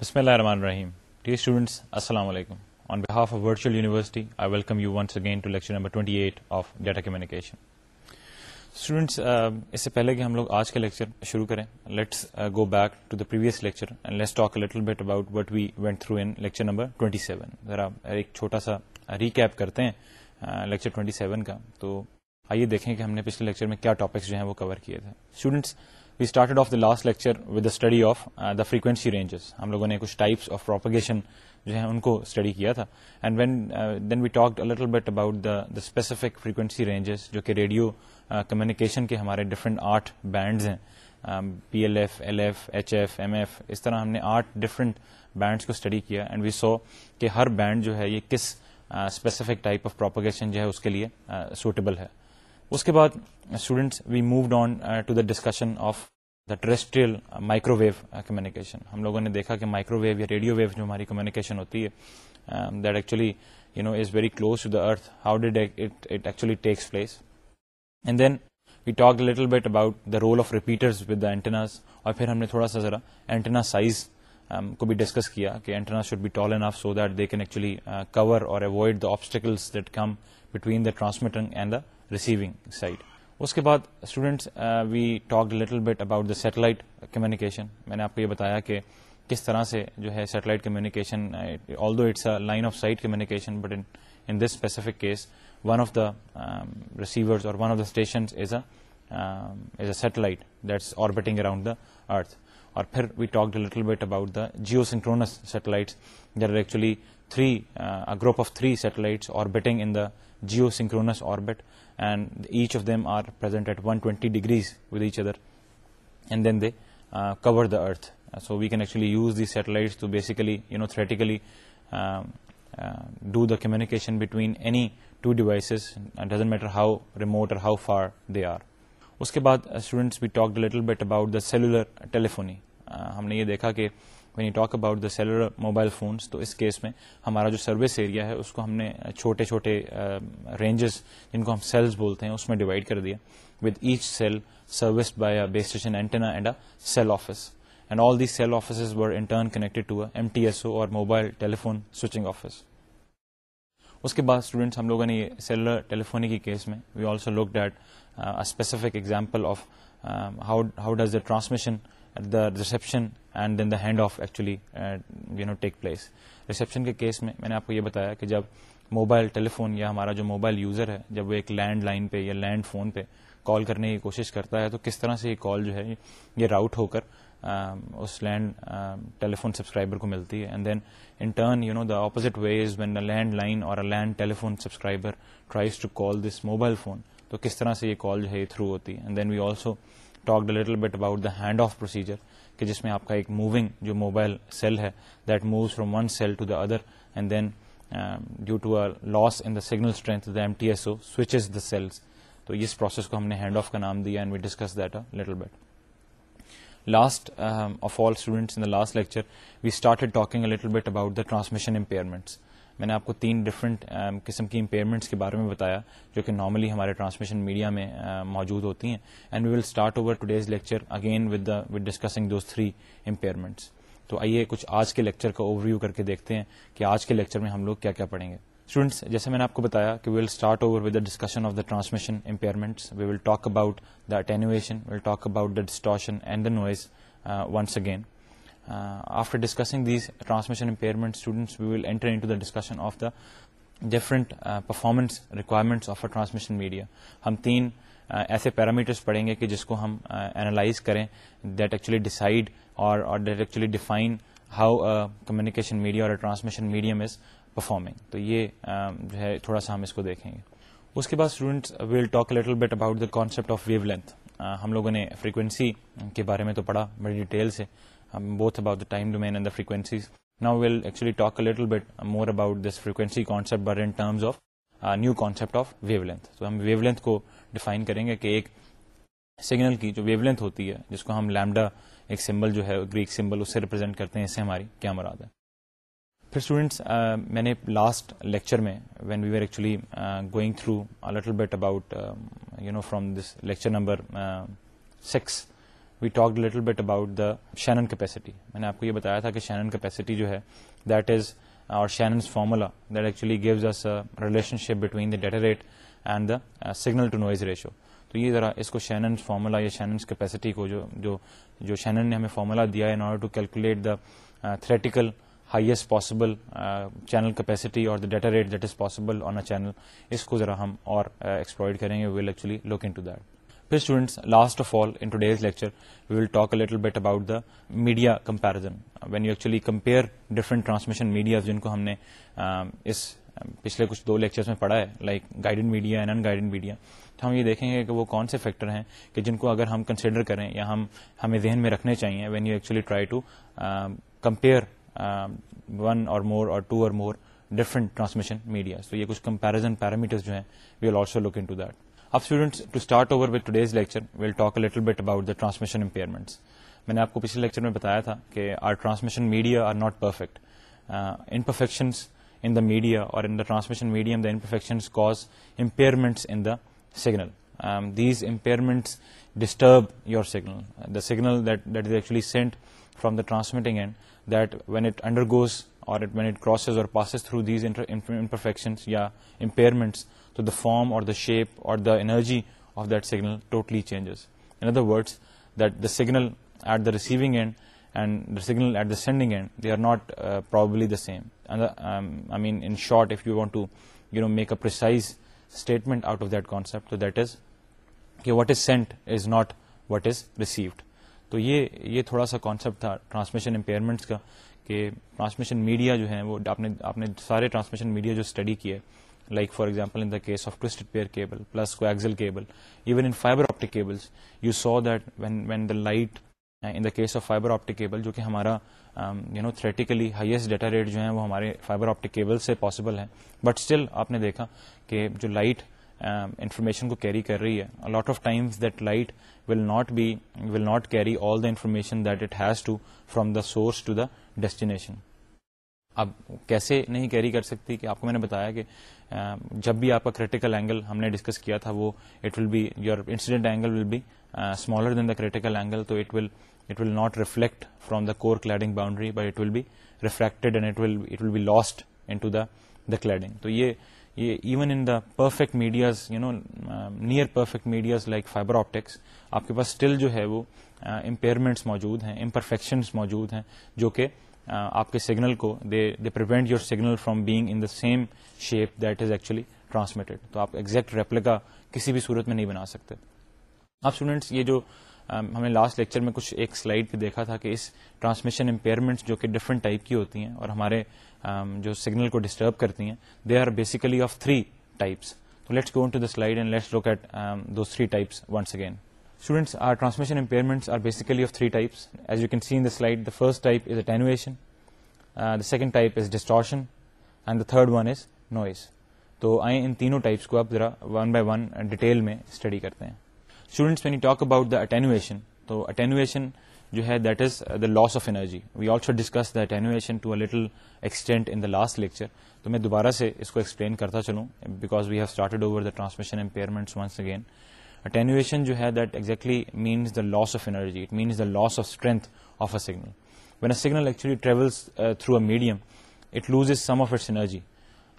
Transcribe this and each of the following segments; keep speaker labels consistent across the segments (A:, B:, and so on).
A: بسم اللہ الرحمن الرحیم ڈیئر اسٹوڈنٹس السلام علیکم on behalf of virtual university I welcome you once again to lecture number 28 of data communication students اس سے پہلے کہ ہم لوگ آج کا لیکچر شروع کریں let's go back to the previous lecture and let's talk little bit about what we went through in lecture number 27 ذرا ایک چھوٹا سا ریکیپ کرتے ہیں لیکچر uh, 27 کا تو آئیے دیکھیں کہ ہم نے پچھلے لیکچر میں کیا ٹاپکس جو ہیں وہ کور کیے تھے students we started off the last lecture with the study of the frequency ranges ہم لوگوں نے کچھ ٹائپس آف پروپگیشن جو ہے ان کو اسٹڈی کیا تھا. And when then we talk little bit about the the specific frequency ranges جو کہ ریڈیو کمیونیکیشن uh, کے ہمارے ڈفرنٹ آٹھ بینڈز ہیں. P L F L F H F M F اس طرح ہم نے آٹھ ڈفرنٹ بینڈس کو اسٹڈی کیا. اینڈ وی سو کہ ہر بینڈ جو ہے یہ کس اسپیسیفک ٹائپ آف پروپگیشن جو ہے اس کے لیے uh, سوٹیبل ہے. اس کے بعد students we moved on to the discussion of the terrestrial microwave communication ہم لوگوں نے دیکھا کہ مائکرو ویو یا ریڈیو ویو جو ہماری کمیونیکیشن ہوتی ہے that actually you know is very close to the earth how did it actually takes place and then we talk little bit about the role of repeaters with the antennas اور پھر ہم نے تھوڑا سا ذرا اینٹنا size کو بھی discuss کیا کہ antenna should be tall enough so that they can actually cover or avoid the obstacles that come between the transmitting and the receiving side اس کے بعد students we talk little bit about the satellite communication میں نے آپ کو یہ بتایا کہ کس طرح سے جو ہے satellite communication although it's a line of sight communication but in this specific case one of the receivers or one of the station is a satellite that's orbiting around the earth اور پھر we talk little bit about the geosynchronous satellites there are actually three group of three satellites orbiting in the geosynchronous orbit and each of them are present at one twenty degrees with each other and then they cover the earth so we can actually use the satellites to basically you know theoretically do the communication between any two devices doesn't matter how remote or how far they are اس کے بعد students we talk little bit about the cellular telephony ہم نے یہ دیکھا کہ when you talk about the cellular mobile phones تو اس کیس میں ہمارا جو سروس ایریا ہے، اس کو ہم نے چھوٹے چھوٹے رینجز جن کو ہم سیلز بولتے ہیں، اس میں ڈیوائڈ کر دیا۔ With each cell service by base station antenna and a cell office and all these cell offices were in turn connected to M T S O or mobile telephone switching office اس کے بعد students ہم لوگوں نے یہ cellular telephony کی case میں we also look that specific example of how does the transmission the reception and then the hand off actually you know take place reception کے کیس میں میں نے آپ کو یہ بتایا کہ جب موبائل ٹیلیفون یا ہمارا جو موبائل یوزر ہے، جب وہ ایک لینڈ لائن پہ یا لینڈ فون پہ کال کرنے کی کوشش کرتا ہے تو کس طرح سے یہ کال جو ہے، یہ راؤٹ ہو کر اس لینڈ ٹیلیفون سبسکرائبر کو ملتی ہے. And then in turn you know the opposite ways when land line or land telephone subscriber tries to call this mobile phone تو کس طرح سے یہ کال جو ہے یہ تھرو ہوتی ہے. And then we also talk little bit about the hand off procedure کہ جس میں آپ کا ایک موونگ جو موبائل سیل ہے that moves from one cell to the other and then due to a loss in the signal strength the M T S O switches the cells تو اس پروسیس کو ہم نے ہینڈ آف کا نام دیا and we discuss that little bit last of all students in the last lecture we started talking little bit about the transmission impairments میں نے آپ کو تین ڈفرنٹ um, قسم کی امپیئرمنٹس کے بارے میں بتایا جو کہ نارملی ہمارے ٹرانسمیشن میڈیا میں uh, موجود ہوتی ہیں. And we will start over today's lecture again with with discussing those three impairments تو آئیے کچھ آج کے لیکچر کا اوور ویو کر کے دیکھتے ہیں کہ آج کے لیکچر میں ہم لوگ کیا کیا پڑھیں گے. اسٹوڈنٹس جیسے میں نے آپ کو بتایا کہ we will start over with discussion of the transmission impairments we will talk about the attenuation will talk about the distortion and the noise once again after discussing these transmission impairment students we will enter in to the discussion of the different performance requirements of a transmission media ہم تین ایسے parameters پڑھیں گے کہ جس کو ہم analyse کریں that actually decide or that actually define how communication media or transmission medium is performing تو یہ جو ہے، تھوڑا سا ہم اس کو دیکھیں گے۔ اس کے بعد students we'll talk little bit about the concept of wavelength ہم لوگوں نے فریکوینسی کے بارے میں تو پڑھا، بڑی ڈیٹیل سے۔ Both about the time domain and the frequencies now we'll actually talk little bit more about this frequency concept but in terms of new concept of wavelength تو ہم ویو لینتھ کو define کریں گے کہ ایک signal کی جو wave length ہوتی ہے جس کو ہم لیمڈا ایک سمبل جو ہے گریک سمبل اس سے ریپرزینٹ کرتے ہیں اس سے ہماری کیا مراد ہے پھر اسٹوڈینٹس میں نے لاسٹ لیکچر میں when we are actually going through little bit about you know from this lecture number six we talk little bit about the Shannon capacity میں نے آپ کو یہ بتایا تھا کہ شینن کیپیسٹی جو ہے دیٹ از اور Shannon's formula that actually gives us relationship between the data rate and the signal to noise ratio تو یہ ذرا اس کو شیننس فارمولا یا شیننس کیپیسٹی کو جو جو جو شینن نے ہمیں فارمولا دیا in order to calculate the theoretical highest possible channel capacity اور the data rate that is possible on a channel اس کو ذرا ہم اور uh, ایکسپلوئڈ کریں گے. Well actually look into that پھر students last of all in today's lecture we will talk a little bit about the media comparison when you actually compare different transmission media جن کو ہم نے اس پچھلے کچھ دو lectures میں پڑھا ہے like guided media and unguided media تو ہم یہ دیکھیں گے کہ وہ کون سے فیکٹر ہیں کہ جن کو اگر ہم کنسیڈر کریں یا ہم ہمیں ذہن میں رکھنے چاہیے when you actually try to compare one or more or two or more different transmission media تو یہ کچھ کمپیرزن پیرامیٹر جو ہیں we will also look into that اب students to start over with today's lecture we'll talk little bit about the transmission impairments میں نے آپ کو پچھلے لیکچر میں بتایا تھا کہ are transmission media are not perfect imperfections in the media اور in the transmission medium the imperfections cause impairments in the signal these impairments disturb your signal the signal that is actually sent from the transmitting end that when it undergoes or when it crosses or passes through these imperfections یا impairments تو the form اور the shape اور the energy of that signal totally changes in other words that the signal at the receiving end and the signal at the sending end they are not probably the same I mean in short if you want to you know make a precise statement out of that concept تو that is کہ what is sent is not what is received تو یہ یہ تھوڑا سا concept تھا transmission impairments کا کہ ٹرانسمیشن میڈیا جو ہے وہ آپ نے آپ نے سارے ٹرانسمیشن میڈیا جو اسٹڈی کیے like for example in the case of twisted pair cable plus coaxial cable even in fiber optic cables you saw that when when the light uh, in the case of fiber optic cable جو کہ ہمارا you know theoretically highest data rate جو ہیں وہ ہمارے fibre optic cable سے possible ہے but still آپ نے دیکھا کہ جو لائٹ انفارمیشن um, کو کیری کر رہی ہے lot of times that light will not be will not carry all the information that it has to from the source to the destination اب کیسے نہیں کیری کر سکتی کہ آپ کو میں نے بتایا کہ جب بھی آپ کا کریٹیکل اینگل ہم نے ڈسکس کیا تھا وہ it will be your incident angle will be smaller than the critical angle تو it will it will not reflect from the core cladding boundary but it will be reflected and it will it will be lost in to the the cladding تو یہ یہ even in the perfect medias you know near perfect medias like fibre optics آپ کے پاس still جو ہے وہ impairments موجود ہیں امپرفیکشنس موجود ہیں، جو کہ آپ کے سگنل کو they they prevent your signal from being in the same shape that is actually transmitted تو آپ ایگزیکٹ ریپلیکا کسی بھی صورت میں نہیں بنا سکتے۔ اب اسٹوڈینٹس یہ جو ہم نے لاسٹ لیکچر میں کچھ ایک سلائڈ پہ دیکھا تھا کہ اس ٹرانسمیشن امپیئرمنٹس جو کہ ڈفرنٹ ٹائپ کی ہوتی ہیں اور ہمارے جو سگنل کو ڈسٹرب کرتی ہیں they are basically of three types تو let's go to the slide and let's look at those three types once again Students, our transmission impairments are basically of three types. As you can see in the slide, the first type is attenuation, uh, the second type is distortion, and the third one is noise. تو آئیں ان تینوں types کو آپ ذرا one by one detail میں study کرتے ہیں students when you talk about the attenuation تو اٹینویشن جو ہے that is the loss of energy we also discuss the attenuation to a little extent in the last lecture تو میں دوبارہ سے اس کو ایکسپلین کرتا چلوں because we have started over the transmission impairments once again attenuation جو ہے that exactly means the loss of energy it means the loss of strength of a signal when a signal actually travels through a medium it loose is some of its energy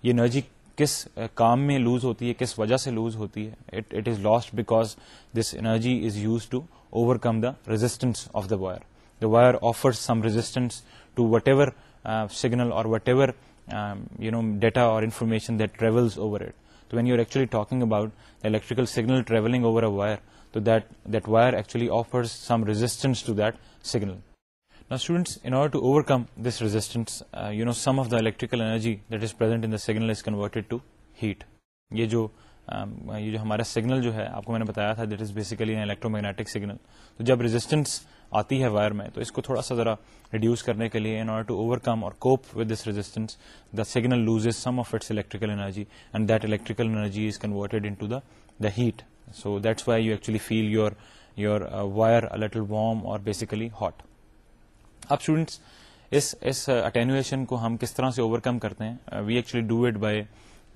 A: یہ energy کس کام میں loose ہوتی ہے کس وجہ سے lose ہوتی ہے it is lost because this energy is use to overcome the resistance of the wire the wire offer some resistance to whatever signal or whatever you know data or information that travels over it تو when you are actually talking about electrical signal traveling over a wire, so that wire actually offers some resistance to that signal. Now students, in order to overcome this resistance, uh, some of the electrical energy that is present in the signal is converted to heat. یہ جو یہ جو ہمارا signal جو ہے آپ کو میں نے بتایا تھا that is basically electromagnetic signal تو جب ریزسٹنس آتی ہے وائر میں، تو اس کو تھوڑا سا ذرا ریڈیوس کرنے کے لیے in order to overcome or cope with this resistance the signal loose is some of its electrical energy and that electrical energy is converted in to the the heat so that's why you actually feel your your wire little warm or basically hot اب students اس attenuation کو ہم کس طرح سے overcome کرتے ہیں؟ We actually do it by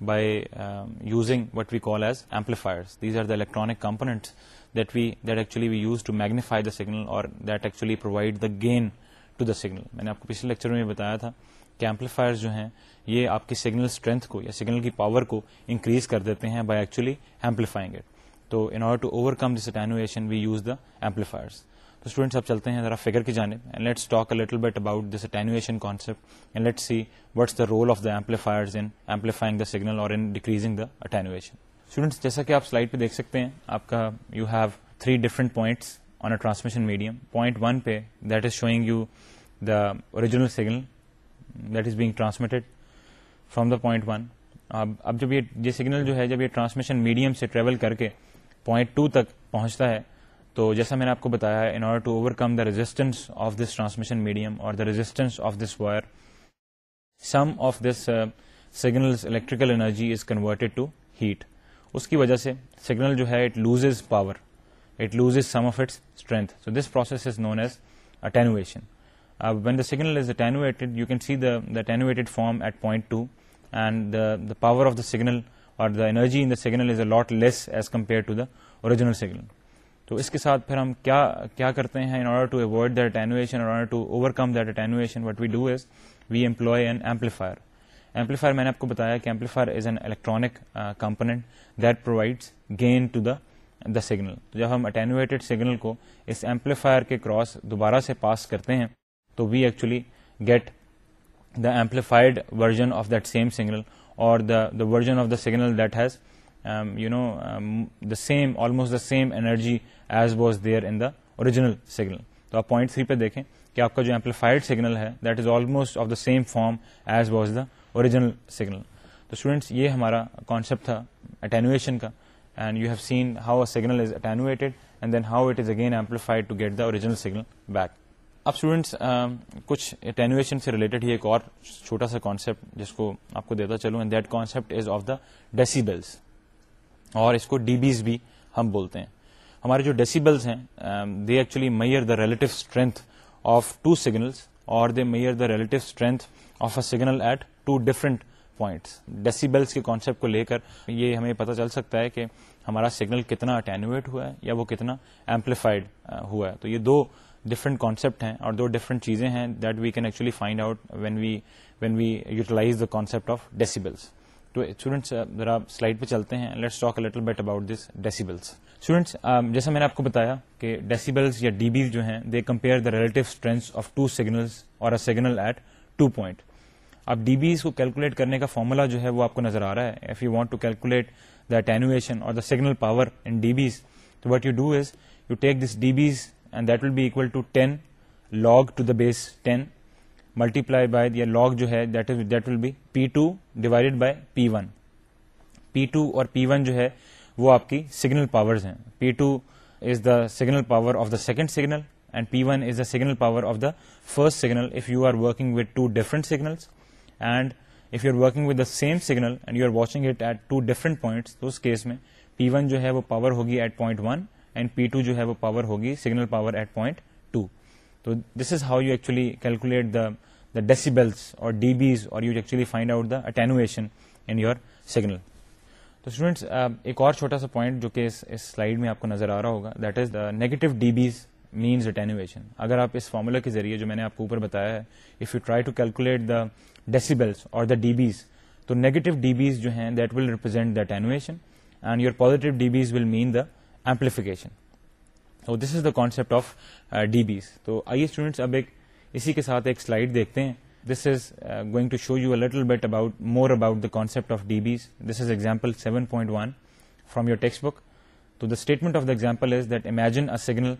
A: by um, using what we call as amplifiers. These are the electronic components that actually we use to magnify the signal, or that actually provide the gain to the signal. میں نے آپ کو پچھلے lecture میں بتایا تھا کہ amplifier جو ہیں یہ آپ کی سگنل اسٹرینتھ کو یا سگنل کی پاور کو انکریز کر دیتے ہیں بائی ایکچولی ایمپلیفائنگ اٹ تو in order to overcome this attenuation we use the amplifiers تو اسٹوڈینٹس اب چلتے ہیں ذرا فگر کی جانب and let's talk a little bit about this attenuation concept and late see what's the role of the amplifiers in amplifying the signal اور in decreasing the attenuation students جیسا کہ آپ سلائڈ پہ دیکھ سکتے ہیں، آپ کا you have three different points on a transmission medium point one پہ that is showing you the original signal that is being transmitted from the point one اب جب یہ سگنل جو ہے، جب یہ ٹرانسمیشن میڈیم سے ٹریول کر کے پوائنٹ ٹو تک پہنچتا ہے تو جیسا میں نے آپ کو بتایا in order to overcome the resistance of this transmission medium or the resistance of this wire some of this signal electrical energy is converted to heat اس کی وجہ سے سگنل جو ہے it loses power it loses some of its strength so this process is known as attenuation when the signal is attenuated you can see the attenuated form at point two and the power of the signal اور the energy in the signal is a lot less as compare to the original signal تو اس کے ساتھ پھر ہم کیا کیا کرتے ہیں in order to avoid that attenuation in order to overcome that attenuation what we do is we employ an amplifier amplifier میں نے آپ کو بتایا کہ amplifier is an electronic component that provides gain to the the signal جب ہم attenuated signal کو اس amplifier کے کراس دوبارہ سے پاس کرتے ہیں تو we actually get the amplified version of that same signal اور the version of the signal that has you know the same almost the same energy as was there in the original signal تو آپ point three پہ دیکھیں کہ آپ کا جو amplified signal ہے that is almost of the same form as was the original signal تو اسٹوڈینٹس یہ ہمارا کانسیپٹ تھا اٹینویشن کا and you have seen how a signal is attenuated and then how it is again amplified to get the original signal back اب students um, کچھ attenuation سے related ہی ایک اور چھوٹا سا کانسیپٹ جس کو آپ کو دیتا چلوں and that concept is of the decibels اور اس کو ڈی بیز بھی ہم بولتے ہیں. ہمارے جو ڈیسیبلس ہیں they actually measure the relative strength of two signals اور they measure the relative strength of a signal at two different points decibels کے کانسیپٹ کو لے کر یہ ہمیں پتہ چل سکتا ہے کہ ہمارا سگنل کتنا اٹینویٹ ہوا ہے یا وہ کتنا ایمپلیفائڈ uh, ہوا ہے. تو یہ دو ڈفرنٹ کانسیپٹ ہیں اور دو ڈفرنٹ چیزیں ہیں that we can actually find out when we when we utilise the concept of decibels تو اسٹوڈینٹس uh, ذرا سلائڈ پہ چلتے ہیں. Let's talk little bit about this decibels students جیسا میں نے آپ کو بتایا کہ ڈیسیبلس یا ڈی بیز جو ہیں they compare the relative strength of two signals or a signal at two point اب ڈی بیز کو کیلکولیٹ کرنے کا فارمولا جو ہے وہ آپ کو نظر آ رہا ہے. If you want to calculate the attenuation اور the signal power in D Bs تو what you do is you take this D Bs and that will be equal to ten log to the base ten multiply by یا log جو ہے that will be P two divided by P one P two اور P one جو ہے وہ آپ کی signal powers ہیں۔ P two is the signal power of the second signal and P one is the signal power of the first signal if you are working with two different signals and if you are working with the same signal and you are watching it at two different points تو اس case میں P one جو ہے وہ power ہوگی at point one and P two جو ہے وہ پاور ہوگی signal power at point two تو this is how you actually calculate the the decibels اور ڈی بیز اور you actually find out the attenuation in your signal تو students um, ایک اور چھوٹا سا پوائنٹ جو کہ اس سلائڈ میں آپ کو نظر آ رہا ہوگا that is the negative D Bs means attenuation اگر آپ اس فارمولا کے ذریعے جو میں نے آپ کو اوپر بتایا ہے if you try to calculate the decibels اور دا ڈی بیز تو نیگیٹو ڈی بیز جو ہیں that will represent the attenuation and your positive D Bs will mean the amplification تو this is the concept of D Bs تو آئیے students اب ایک اسی کے ساتھ ایک سلائڈ دیکھتے ہیں this is going to show you a little bit about more about the concept of D Bs this is example seven point one from your text book تو the statement of the example is that imagine a signal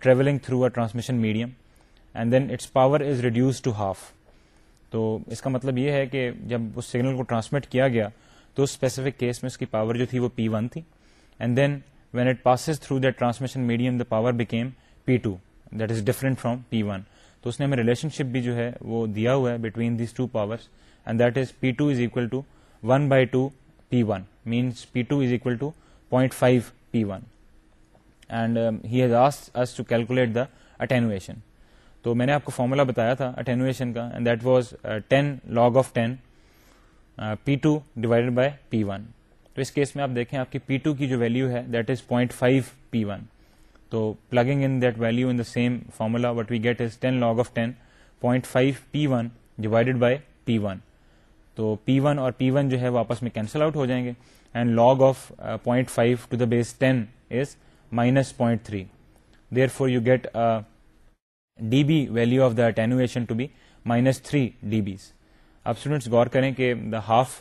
A: travelling through a transmission medium and then its power is reduce to half تو اس کا مطلب یہ ہے کہ جب اس سگنل کو ٹرانسمٹ کیا گیا تو اس اسپیسیفک کیس میں اس کی پاور جو تھی وہ پی ون تھی and then when it passes through that transmission medium the power became P two that is different from P one تو اس نے ہمیں ریلیشن شپ بھی جو ہے وہ دیا ہوا ہے between these two power and that is P two is equal to one by two P one means P two is equal to point five P one and he has آس to calculate the attenuation تو میں نے آپ کو formula بتایا تھا attenuation کا and that was ten log of ten P two divided by P one تو اس کیس میں آپ دیکھیں آپ کی پی ٹو کی جو ویلو ہے that is point five P one تو plugging in that value in the same formula what we get is ten log of ten point five P one divided by P one تو P one اور P one جو ہے وہ آپس میں cancel out ہو جائیں گے and log of point five to the base ten is minus point three therefore you get D B value of the attenuation to be minus three D Bs اب students غور کریں کہ the half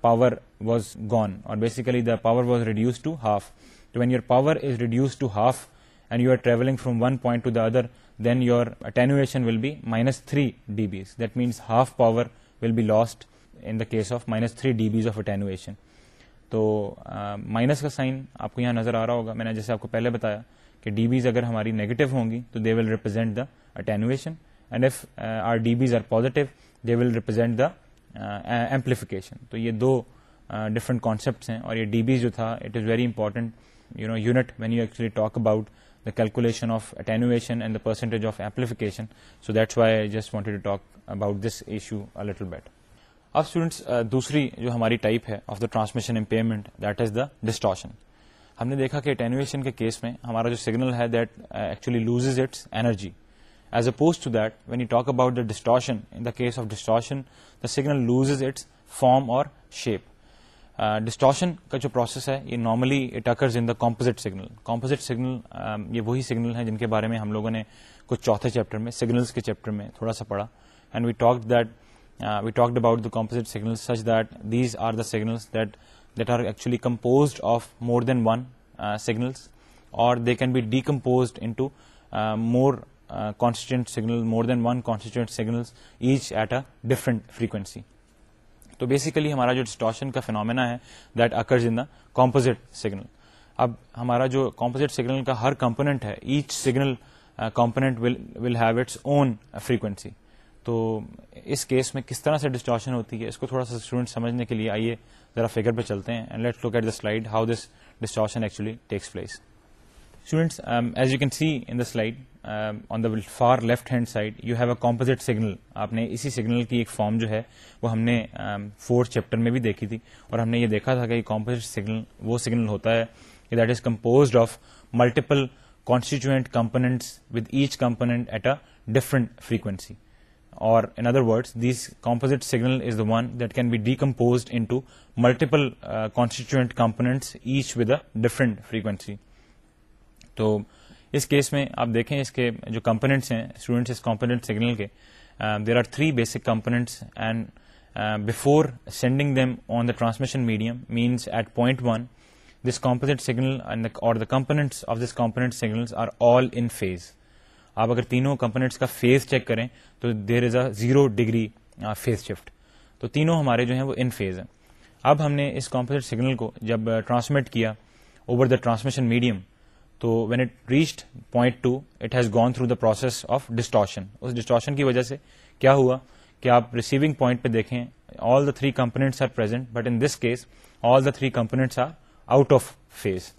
A: power was gone اور basically the power was reduce to half when your power is reduce to half and you are travelling from one point to the other then your attenuation will be minus three D Bs that means half power will be lost in the case of minus three D Bs of attenuation تو minus کا sign آپ کو یہاں نظر آ رہا ہوگا. میں نے جیسے آپ کو پہلے بتایا کہ ڈی بیز اگر ہماری نیگیٹو ہوں گی تو they will represent the attenuation and if our D Bs are positive they will represent the amplification تو یہ دو ڈفرنٹ کانسیپٹس ہیں اور یہ ڈی بیز جو تھا it is very important you know unit when you actually talk about the calculation of attenuation and the percentage of amplification so that's why I just wanted to talk about this issue little bit اب students دوسری جو ہماری type ہے of the transmission impairment that is the distortion ہم نے دیکھا کہ attenuation کے کیس میں ہمارا جو سگنل ہے that actually loses its energy as opposed to that when you talk about the distortion in the case of distortion the signal loses its form اور شیپ ڈسٹاشن کا جو پروسیس ہے، یہ normally it occurs in the composite signal composite signal یہ وہی signal ہیں جن کے بارے میں ہم لوگوں نے کچھ چوتھے چیپٹر میں سگنلس کے چیپٹر میں تھوڑا سا پڑھا. And we talk that we talked about the composite signal such that these are the signals that that are actually composed of more than one signals اور they can be decomposed into more constituent signal more than one constituent signal each at a different frequency تو basically ہمارا جو distortion کا phenomena ہے that occurs in the composite signal اب ہمارا جو composite signal کا ہر کمپونیٹ ہے each signal component will have its own frequency تو اس کیس میں کس طرح سے ڈسٹاشن ہوتی ہے، اس کو تھوڑا سا اسٹوڈنٹ سمجھنے کے لیے آئیے، ذرا فگر پہ چلتے ہیں and let look at the slide how this distortion actually takes place students as you can see in the slide on the far left hand side you have a composite signal آپ نے اسی signal کی ایک form جو ہے، وہ ہم نے فورتھ چیپٹر میں بھی دیکھی تھی۔ اور ہم نے یہ دیکھا تھا کہ کمپوزٹ سگنل وہ سگنل ہوتا ہے that is composed of multiple constituent components with each component at a different frequency اور in other word this composite signal is the one that can be decomposed into multiple constituent components each with a different frequency تو اس case میں آپ دیکھیں اس کے جو components ہیں اسٹوڈینٹس اس کمپونیٹ سگنل کے there are three basic components and before sending them on the transmission medium means at point one this composite signal اور the components of this component signal are all in phase آپ اگر تینوں components کا phase check کریں تو there is a zero degree phase shift تو تینوں ہمارے جو ہیں وہ ان فیز ہیں. اب ہم نے اس کمپوزٹ سگنل کو جب uh, ٹرانسمٹ کیا اوور دا ٹرانسمیشن میڈیم تو when it reached point two it has gone through the process of distortion اس ڈسٹاشن کی وجہ سے کیا ہوا کہ آپ ریسیونگ پوائنٹ پہ دیکھیں all the three components are present but in this case all the three components are out of phase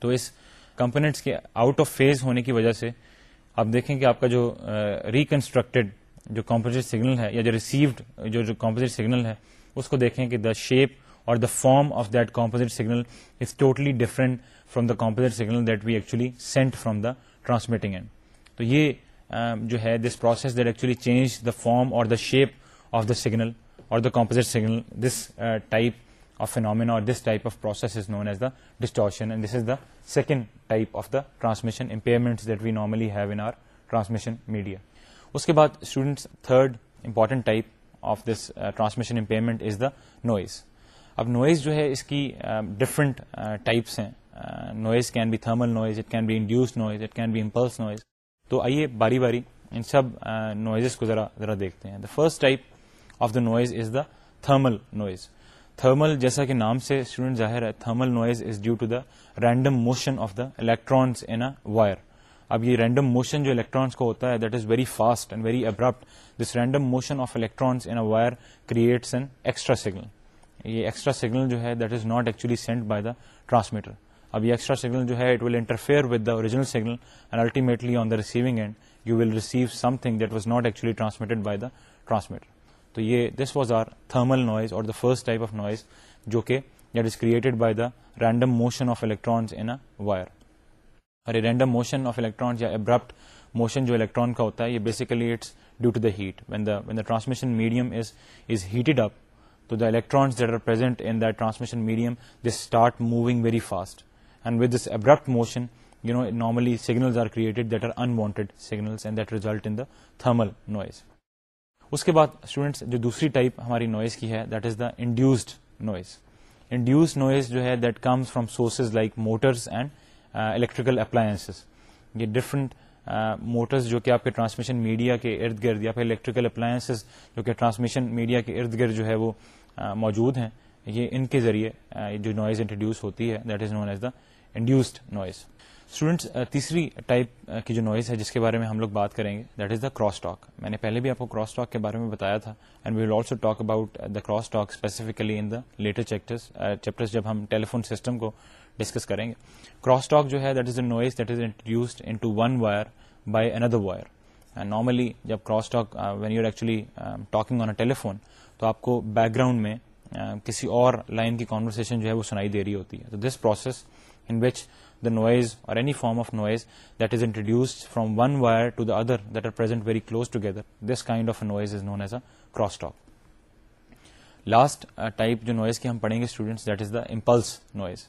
A: تو اس کمپونیٹس کے آؤٹ آف فیز ہونے کی وجہ سے آپ دیکھیں کہ آپ کا جو ریکنسٹرکٹیڈ جو کمپوزٹ سگنل ہے یا جو ریسیوڈ جو جو کمپوزٹ سگنل ہے، اس کو دیکھیں کہ دا شیپ اور the form of that composite signal is totally different from the composite signal that we actually sent from the transmitting end تو یہ جو ہے this process that actually change the form اور the shape of the signal اور the composite signal this type of phenomena or this type of process is known as the distortion, and this is the second type of the transmission impairments that we normally have in our transmission media. Uske baad students, third important type of this uh, transmission impairment is the noise. اب noise جو ہے اس کی different types ہیں noise can be thermal noise, it can be induce noise, it can be impulse noise. تو آئیے باری باری ان سب نوائزز کو ذرا ذرا دیکھتے ہیں۔ The first type of the noise is the thermal noise thermal جیسا کہ نام سے اسٹوڈنٹ ظاہر ہے thermal noise is due to the random motion of the electrons in wire اب یہ رینڈم موشن جو الیکٹرانس کو ہوتا ہے that is very fast and very abrupt this random motion of electrons in wire creates an extra signal یہ extra signal جو ہے that is not actually sent by the transmitter اب یہ extra signal جو ہے it will interfere with the original signal and ultimately on the receiving end you will receive something that was not actually transmitted by the transmitter تو یہ this was our thermal noise اور the first type of noise جو کہ that is created by the random motion of electrons in wire اور یہ random motion of electrons یا abrupt motion جو electron کا ہوتا ہے، یہ basically it's due to the heat when the when the transmission medium is is heated up تو the electrons that are present in that transmission medium this start moving very fast and with this abrupt motion you know normally signals are created that are unwanted signals and that result in the thermal noise اس کے بعد students جو دوسری type ہماری noise کی ہے that is the induced noise induce noise جو ہے that comes from sources like motors and electrical appliances یہ ڈفرنٹ موٹرز جو کہ آپ کے ٹرانسمیشن میڈیا کے ارد گرد یا پھر الیکٹریکل اپلائنسز جو کہ ٹرانسمیشن میڈیا کے ارد گرد جو ہے وہ موجود ہیں یہ ان کے ذریعے جو نوائز انٹروڈیوس ہوتی ہے that is known as the induced noise students تیسری ٹائپ uh, کی جو نوائز ہے جس کے بارے میں ہم لوگ بات کریں گے that is the cross talk میں نے پہلے بھی آپ کو کراس ٹاک کے بارے میں بتایا تھا and we will also talk about the cross talk specifically in the later chapters جب ہم ٹیلیفون سسٹم کو ڈسکس کریں گے. کراس ٹاک جو ہے that is a noise that is introduced in to one wire by another wire normally جب cross talk when you actually talking on a telephone تو آپ کو بیک گراؤنڈ میں uh, کسی اور لائن کی کانورسن جو ہے وہ سنائی دے رہی ہوتی ہے. تو this process in which the noise اور any form of noise that is introduced from one wire to the other that are present very close together this kind of noise is known as a cross talk last type جو noise کی ہم پڑھیں گے students that is the impulse noise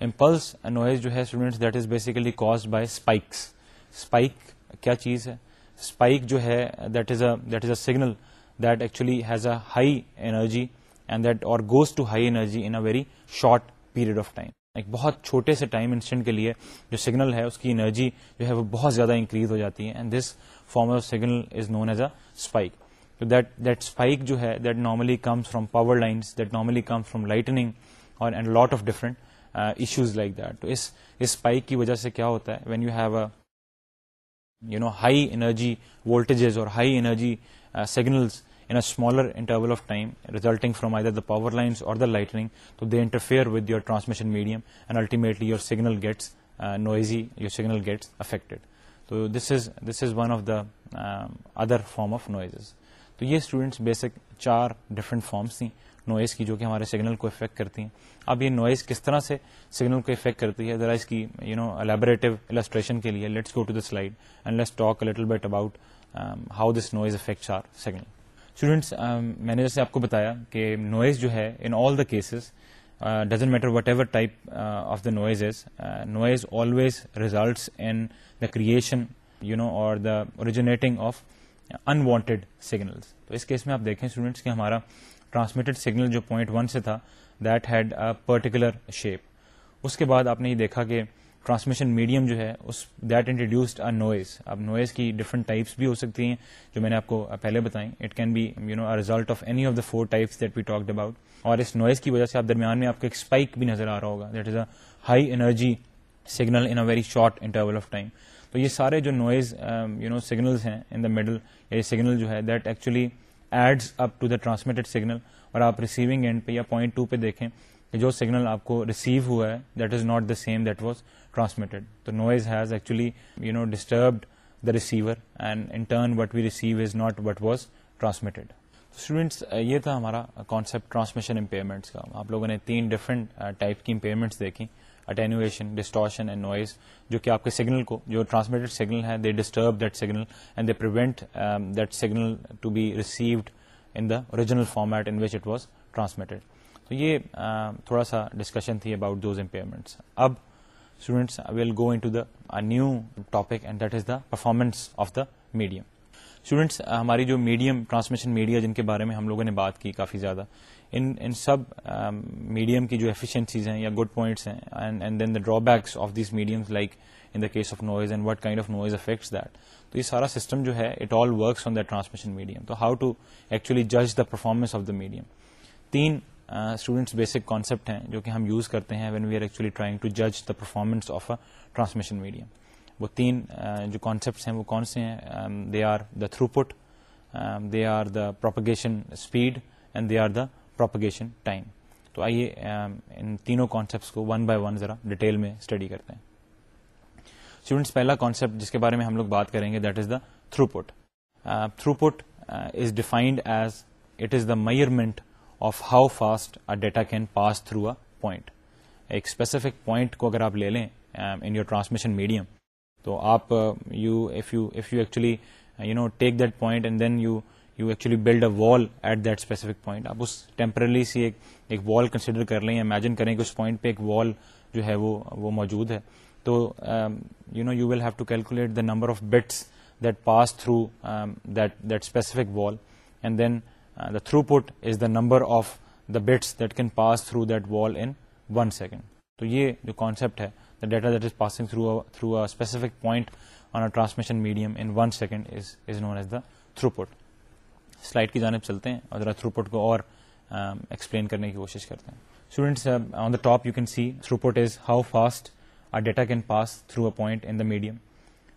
A: impulse noise جو ہے students that is basically caused by spikes spike کیا چیز ہے اسپائک جو ہے that is a that is a signal that actually has a high energy and that اور goes to high energy in a very short period of time ایک بہت چھوٹے سے ٹائم انسٹنٹ کے لیے جو سگنل ہے، اس کی انرجی جو ہے وہ بہت زیادہ انکریز ہو جاتی ہے and this form of signal is known as a spike تو دیٹ دیٹ اسپائک جو ہے that normally comes from power lines that normally comes from lighting اور and lot of different issues like that تو اس spike کی وجہ سے کیا ہوتا ہے؟ When you have a you know high energy voltages اور high energy signals in a smaller interval of time resulting from either the power lines or the lightning, so they interfere with your transmission medium and ultimately your signal gets uh, noisy, your signal gets affected. So this is this is one of the um, other form of noises. تو یہ students basic چار different forms تھیں noise کی جو کہ ہمارے signal کو affect کرتی ہیں اب یہ نوائز کس طرح سے سگنل کو افیکٹ کرتی ہے ذرا اس کی یو نو الیبوریٹو السٹریشن کے لیے let's go to the slide and let's talk little bit about how this noise affects our signal students um, میں نے جیسے آپ کو بتایا کہ نوائز جو ہے in all the cases doesn't matter whatever type of the noise is noise always results in the creation you know اور the originating of unwanted signals تو اس کیس میں آپ دیکھیں اسٹوڈینٹس کہ ہمارا ٹرانسمیٹڈ سگنل جو پوائنٹ ون سے تھا that had a particular shape اس کے بعد آپ نے یہ دیکھا کہ ٹرانسمیشن میڈیم جو ہے، اس دیٹ انٹروڈیوسڈ ا نوائز اب نوائز کی ڈفرنٹ ٹائپس بھی ہو سکتی ہیں، جو میں نے آپ کو پہلے بتائیں۔ It can be you know result of any of the four types that we talked about اور اس نوائز کی وجہ سے آپ درمیان میں آپ کو ایک اسپائک بھی نظر آ رہا ہوگا۔ That is a high energy signal in a very short interval of time تو یہ سارے جو نوائز یو نو سگنلز ہیں ان دا مڈل یہ سگنل جو ہے that actually adds up to the transmitted signal اور آپ ریسیونگ اینڈ پہ یا پوائنٹ ٹو پہ دیکھیں کہ جو سگنل آپ کو ریسیو ہوا ہے that is not the same that was transmitted تو noise has actually you know disturbed the receiver and in turn what we receive is not what was transmitted students یہ تھا ہمارا کانسیپٹ ٹرانسمیشن امپیئرمنٹس کا. آپ لوگوں نے تین different type کی امپیئرمنٹس دیکھی. اٹینویشن ڈسٹارشن اینڈ نوائز جو کہ آپ کے سگنل کو، جو ٹرانسمیٹڈ سگنل ہے they disturb that signal and they prevent that signal to be received in the original format in which it was transmitted تو یہ تھوڑا سا ڈسکشن تھی اباؤٹ دوز امپیئرمنٹس اب students will go in to the new topic and that is the performance of the medium students ہماری جو medium transmission media جن کے بارے میں ہم لوگوں نے بات کی کافی زیادہ، ان ان سب میڈیم کی جو ایفیشنسیز ہیں یا گڈ پوائنٹس ہیں and then the drawbacks of these mediums like in the case of noise and what kind of noise affects that تو یہ سارا سسٹم جو ہے it all works on the transmission medium تو how to actually جج the performance of the medium تین students basic concept ہیں جو کہ ہم یوز کرتے ہیں when we are actually trying to جج the performance of a transmission medium وہ تین جو کانسیپٹس ہیں وہ کون سے ہیں؟ They are the throughput they are the propagation speed and they are the propagation time تو آئیے ان تینوں کانسیپٹس کو ون بائی ون ذرا ڈیٹیل میں اسٹڈی کرتے ہیں۔ اسٹوڈینٹس پہلا کانسیپٹ جس کے بارے میں ہم لوگ بات کریں گے that is the throughput throughput is defined as it is the measurement of how fast a data can pass through a point. ایک اسپیسیفک پوائنٹ کو اگر آپ لے لیں ان یور ٹرانسمیشن میڈیم تو آپ you if you if you actually you know take that point and then you you actually build a wall at that specific point آپ اس ٹیمپرلی سی ایک وال کنسیڈر کر لیں امیجن کریں کہ اس پوائنٹ پہ ایک وال جو ہے وہ وہ موجود ہے تو you know you will have to calculate the number of bits that pass through that that specific wall and then the throughput is the number of the bits that can pass through that wall in one second تو یہ جو concept ہے the data that is passing through through a specific point on a transmission medium in one second is is known as the throughput slide کی جانب چلتے ہیں اور ذرا تھرو پٹ کو اور ایکسپلین کرنے کی کوشش کرتے ہیں. Students on the top you can see throughput is how fast a data can pass through a point in the medium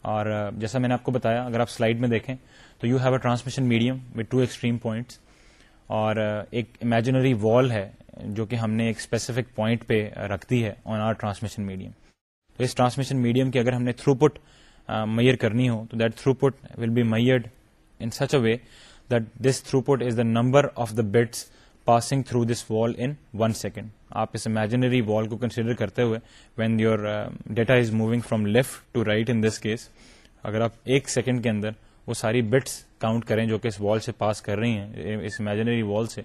A: اور جیسا میں نے آپ کو بتایا، اگر آپ سلائڈ میں دیکھیں، تو you have a transmission medium with two extreme points اور ایک امیجنری وال ہے جو کہ ہم نے ایک اسپیسیفک پوائنٹ پہ رکھ دی ہے آن آر ٹرانسمیشن میڈیم تو اس ٹرانسمیشن میڈیم کی اگر ہم نے تھرو پٹ میئر کرنی ہو، تو that throughput will be measured in such a way that this throughput is the number of the bits passing through this wall in one second آپ اس imaginary wall کو consider کرتے ہوئے when your data is moving from left to right in this case اگر آپ ایک second کے اندر وہ ساری بٹس کاؤنٹ کریں جو کہ اس وال سے پاس کر رہی ہیں، اس امیجنری وال سے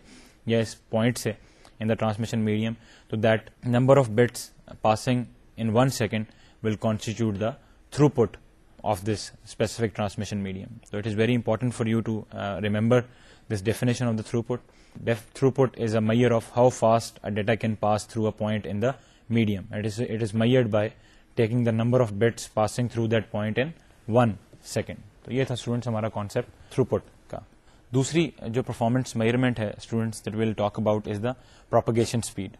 A: یا اس پوائنٹ سے ان دا ٹرانسمیشن میڈیم تو that number of bits passing in one second will constitute the throughput of this specific transmission medium تو it is very important for you to remember this definition of the throughput throughput is a measure of how fast data can pass through a point in the medium it is measured by taking the number of bits passing through that point in one second 1 second. So this was students hamara concept throughput. دوسری جو performance measurement ہے students that will talk about is the propagation speed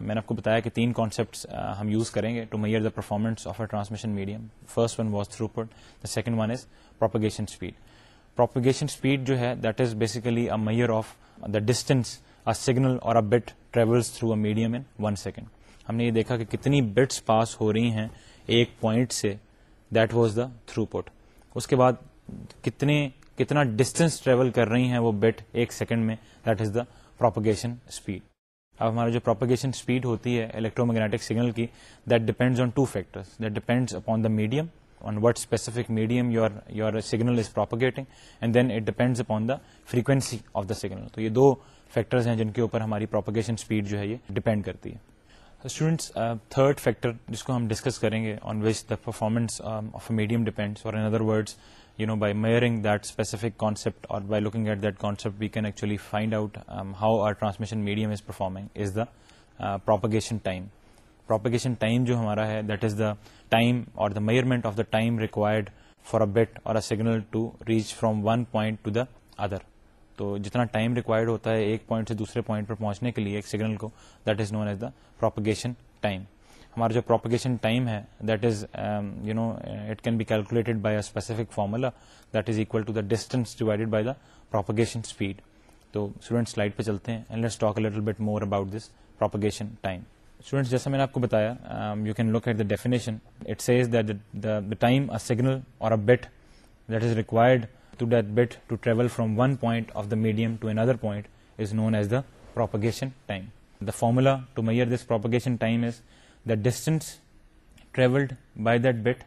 A: میں نے آپ کو بتایا کہ تین کانسیپٹس ہم یوز کریں گے to measure the performance of a transmission medium first one was throughput the second one is propagation speed propagation speed جو ہے that is basically a measure of the distance a signal اور a bit travels through a medium in one second ہم نے یہ دیکھا کہ کتنی bits پاس ہو رہی ہیں ایک پوائنٹ سے that was the throughput اس کے بعد کتنے، کتنا ڈسٹینس ٹریول کر رہی ہیں وہ بٹ ایک سیکنڈ میں that is the propagation speed اب ہمارا جو پروپگیشن اسپیڈ ہوتی ہے الیکٹرو میگنیٹک سگنل کی that depends on two factors that depends upon the medium on what specific medium your your signal is propagating and then it depends upon the frequency of the signal تو یہ دو factors ہیں جن کے اوپر ہماری propagation speed جو ہے یہ ڈیپینڈ کرتی ہے. اسٹوڈینٹس تھرڈ فیکٹر جس کو ہم ڈسکس کریں گے on which the performance of a medium depends اور in other words you know by measuring that specific concept اور by looking at that concept we can actually find out how our transmission medium is performing is the propagation time propagation time جو ہمارا ہے that is the time اور the measurement of the time required for a bit اور signal to reach from one point to the other تو جتنا time required ہوتا ہے ایک پوائنٹ سے دوسرے پوائنٹ پر پہنچنے کے لیے ایک سگنل کو that is known as the propagation time ہمارا جو پروپگیشن ٹائم ہے that is you know it can be calculated by a specific formula that is equal to the distance divided by the propagation speed تو student slide پہ چلتے ہیں and let's talk little bit more about this propagation time students جیسا میں نے آپ کو بتایا you can look at the definition it says that the time a signal اور a bit that is required to that bit to travel from one point of the medium to another point is known as the propagation time the formula to measure this propagation time is the distance travelled by that bit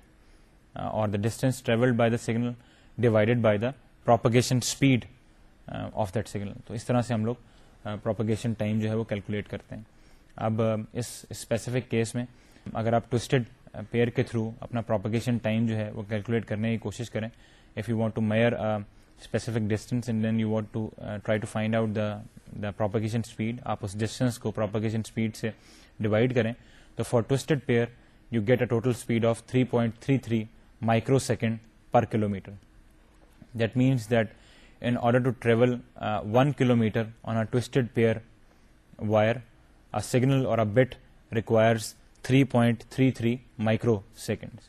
A: or the distance travelled by the signal divided by the propagation speed of that signal تو اس طرح سے ہم لوگ propagation time جو ہے وہ calculate کرتے ہیں. اب اس اسپیسیفک کیس میں اگر آپ ٹوسٹڈ پیئر کے تھرو اپنا پروپگیشن ٹائم جو ہے وہ کیلکولیٹ کرنے کی کوشش کریں if you want to measure specific distance and then you want to try to find out the the propagation speed آپ اس ڈسٹینس کو پروپگیشن اسپیڈ سے ڈیوائڈ کریں تو for twisted pair you get a total speed of 3.33 microsecond per kilo metre that means that in order to travel one kilo metre on a twisted pair wire a signal اور bit requires 3.33 microsecond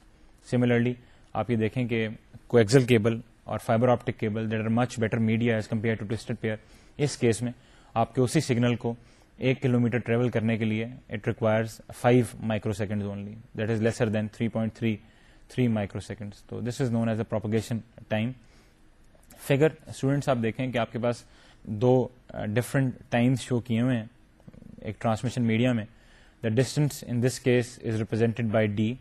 A: similarly آپ یہ دیکھیں کہ coaxial cable اور fibre optic cable that are much better media as compare to twisted pair اس case میں آپ کے اسی سگنل کو ایک کلو میٹر ٹریول کرنے کے لیے it requires five microsecond only that is lesser than three point three three microsecond تو this is known as a propagation time figure students آپ دیکھیں کہ آپ کے پاس دو ڈفرنٹ ٹائمس شو کیے ہوئے ہیں ایک ٹرانسمیشن میڈیا میں. The distance in this case is represented by D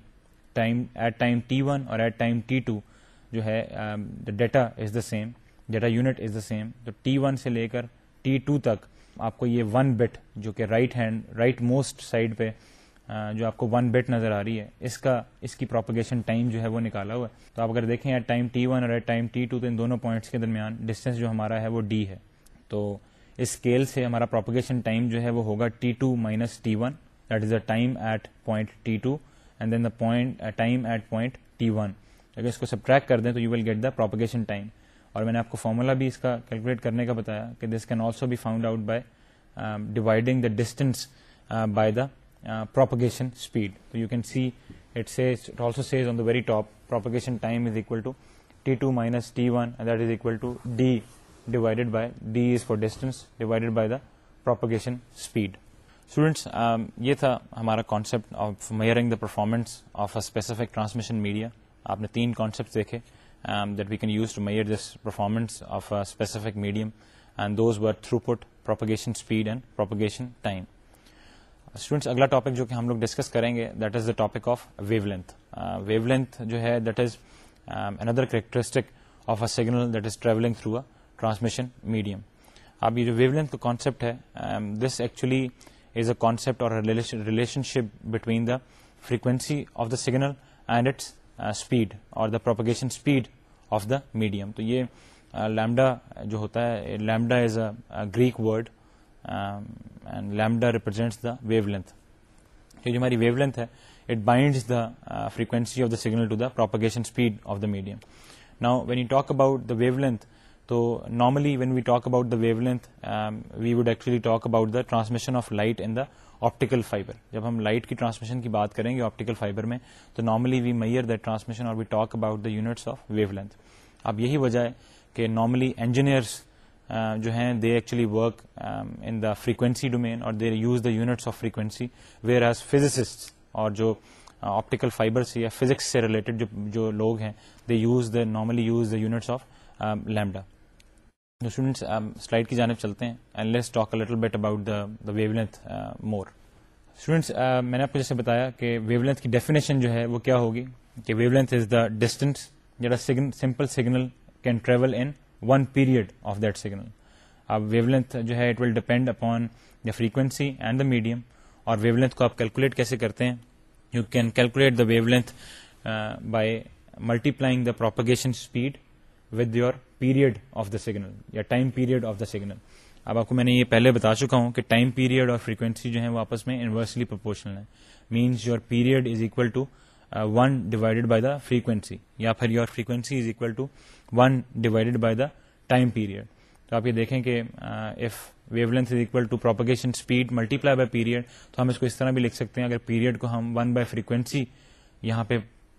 A: time at time T one اور ایٹ ٹائم ٹی ٹو جو ہے data is the same data unit is the same تو T one سے لے کر T to تک آپ کو یہ ون بٹ جو کہ right hand right most side پہ uh, جو آپ کو ون بٹ نظر آ رہی ہے، اس کا، اس کی پروپگیشن ٹائم جو ہے وہ نکالا ہوا ہے. تو آپ اگر دیکھیں ایٹ ٹائم ٹی ون اور ایٹ ٹائم ٹی ٹو تو ان دونوں پوائنٹس کے درمیان ڈسٹینس جو ہمارا ہے وہ ڈی ہے. تو اس اسکیل سے ہمارا پروپگیشن ٹائم جو ہے وہ ہوگا T two minus T one that is the time at point T two and then the point time at point T one اگر اس کو سبٹریک کر دیں تو you will get the propagation time اور میں نے آپ کو فارمولا بھی اس کا کیلکولیٹ کرنے کا بتایا کہ this can also be found out by dividing the distance by the propagation speed تو you can see it says it also says on the very top propagation time is equal to T two minus T one that is equal to D divided by D is for distance divided by the propagation speed students یہ تھا ہمارا concept of measuring the performance of a specific transmission media آپ نے تین concept دیکھے that we can use to measure this performance of specific medium and those were throughput propagation speed and propagation time students اگلا topic جو کہ ہم لوگ discuss کریں گے that is the topic of wavelength wavelength جو ہے that is another characteristic of a signal that is travelling through a transmission medium اب یہ جو ویو لینتھ کا کانسیپٹ ہے دس actually is a concept or relationship between the frequency of the signal and its speed or the propagation speed of the medium تو یہ lambda جو ہوتا ہے lambda is a Greek word and lambda represents the wavelength جو ہماری wavelength ہے it binds the frequency of the signal to the propagation speed of the medium now when you talk about the wavelength تو normally when we talk about the wavelength we would actually talk about the transmission of light in the optical fibre جب ہم light کی transmission کی بات کریں گے optical fibre میں، تو normally we measure the transmission اور we talk about the units of wavelength اب یہی وجہ ہے کہ نارملی انجینئرس جو ہیں they actually work in the frequency domain اور they use the units of frequency whereas physicist اور جو آپٹیکل فائبر سے یا فزکس سے ریلیٹڈ جو لوگ ہیں they use the normally use the units of lambda students slide کی جانب چلتے ہیں and let's talk little bit about the wavelength more students میں نے آپ کو جیسے بتایا کہ ویو لینتھ کی ڈیفینیشن جو ہے وہ کیا ہوگی؟ کہ wave length is the distance جڑا simple signal can travel in one period of that signal اب ویو لینتھ جو ہے it will depend upon the frequency and the medium اور ویو لینتھ کو آپ کیلکولیٹ کیسے کرتے ہیں؟ You can calculate the wavelength by multiplying the propagation speed with your period of the signal یا time period of the signal اب آپ کو میں نے یہ پہلے بتا چکا ہوں کہ ٹائم پیریڈ اور فریکوینسی جو ہے وہ آپس میں انورسلی پرپورشنل ہے means your period is equal to one divided by the frequency یا پھر your frequency is equal to one divided by the time period تو آپ یہ دیکھیں کہ if wave length is equal to propagation speed multiply by period تو ہم اس کو اس طرح بھی لکھ سکتے ہیں اگر پیریڈ کو ہم ون بائی فریکوینسی یہاں پہ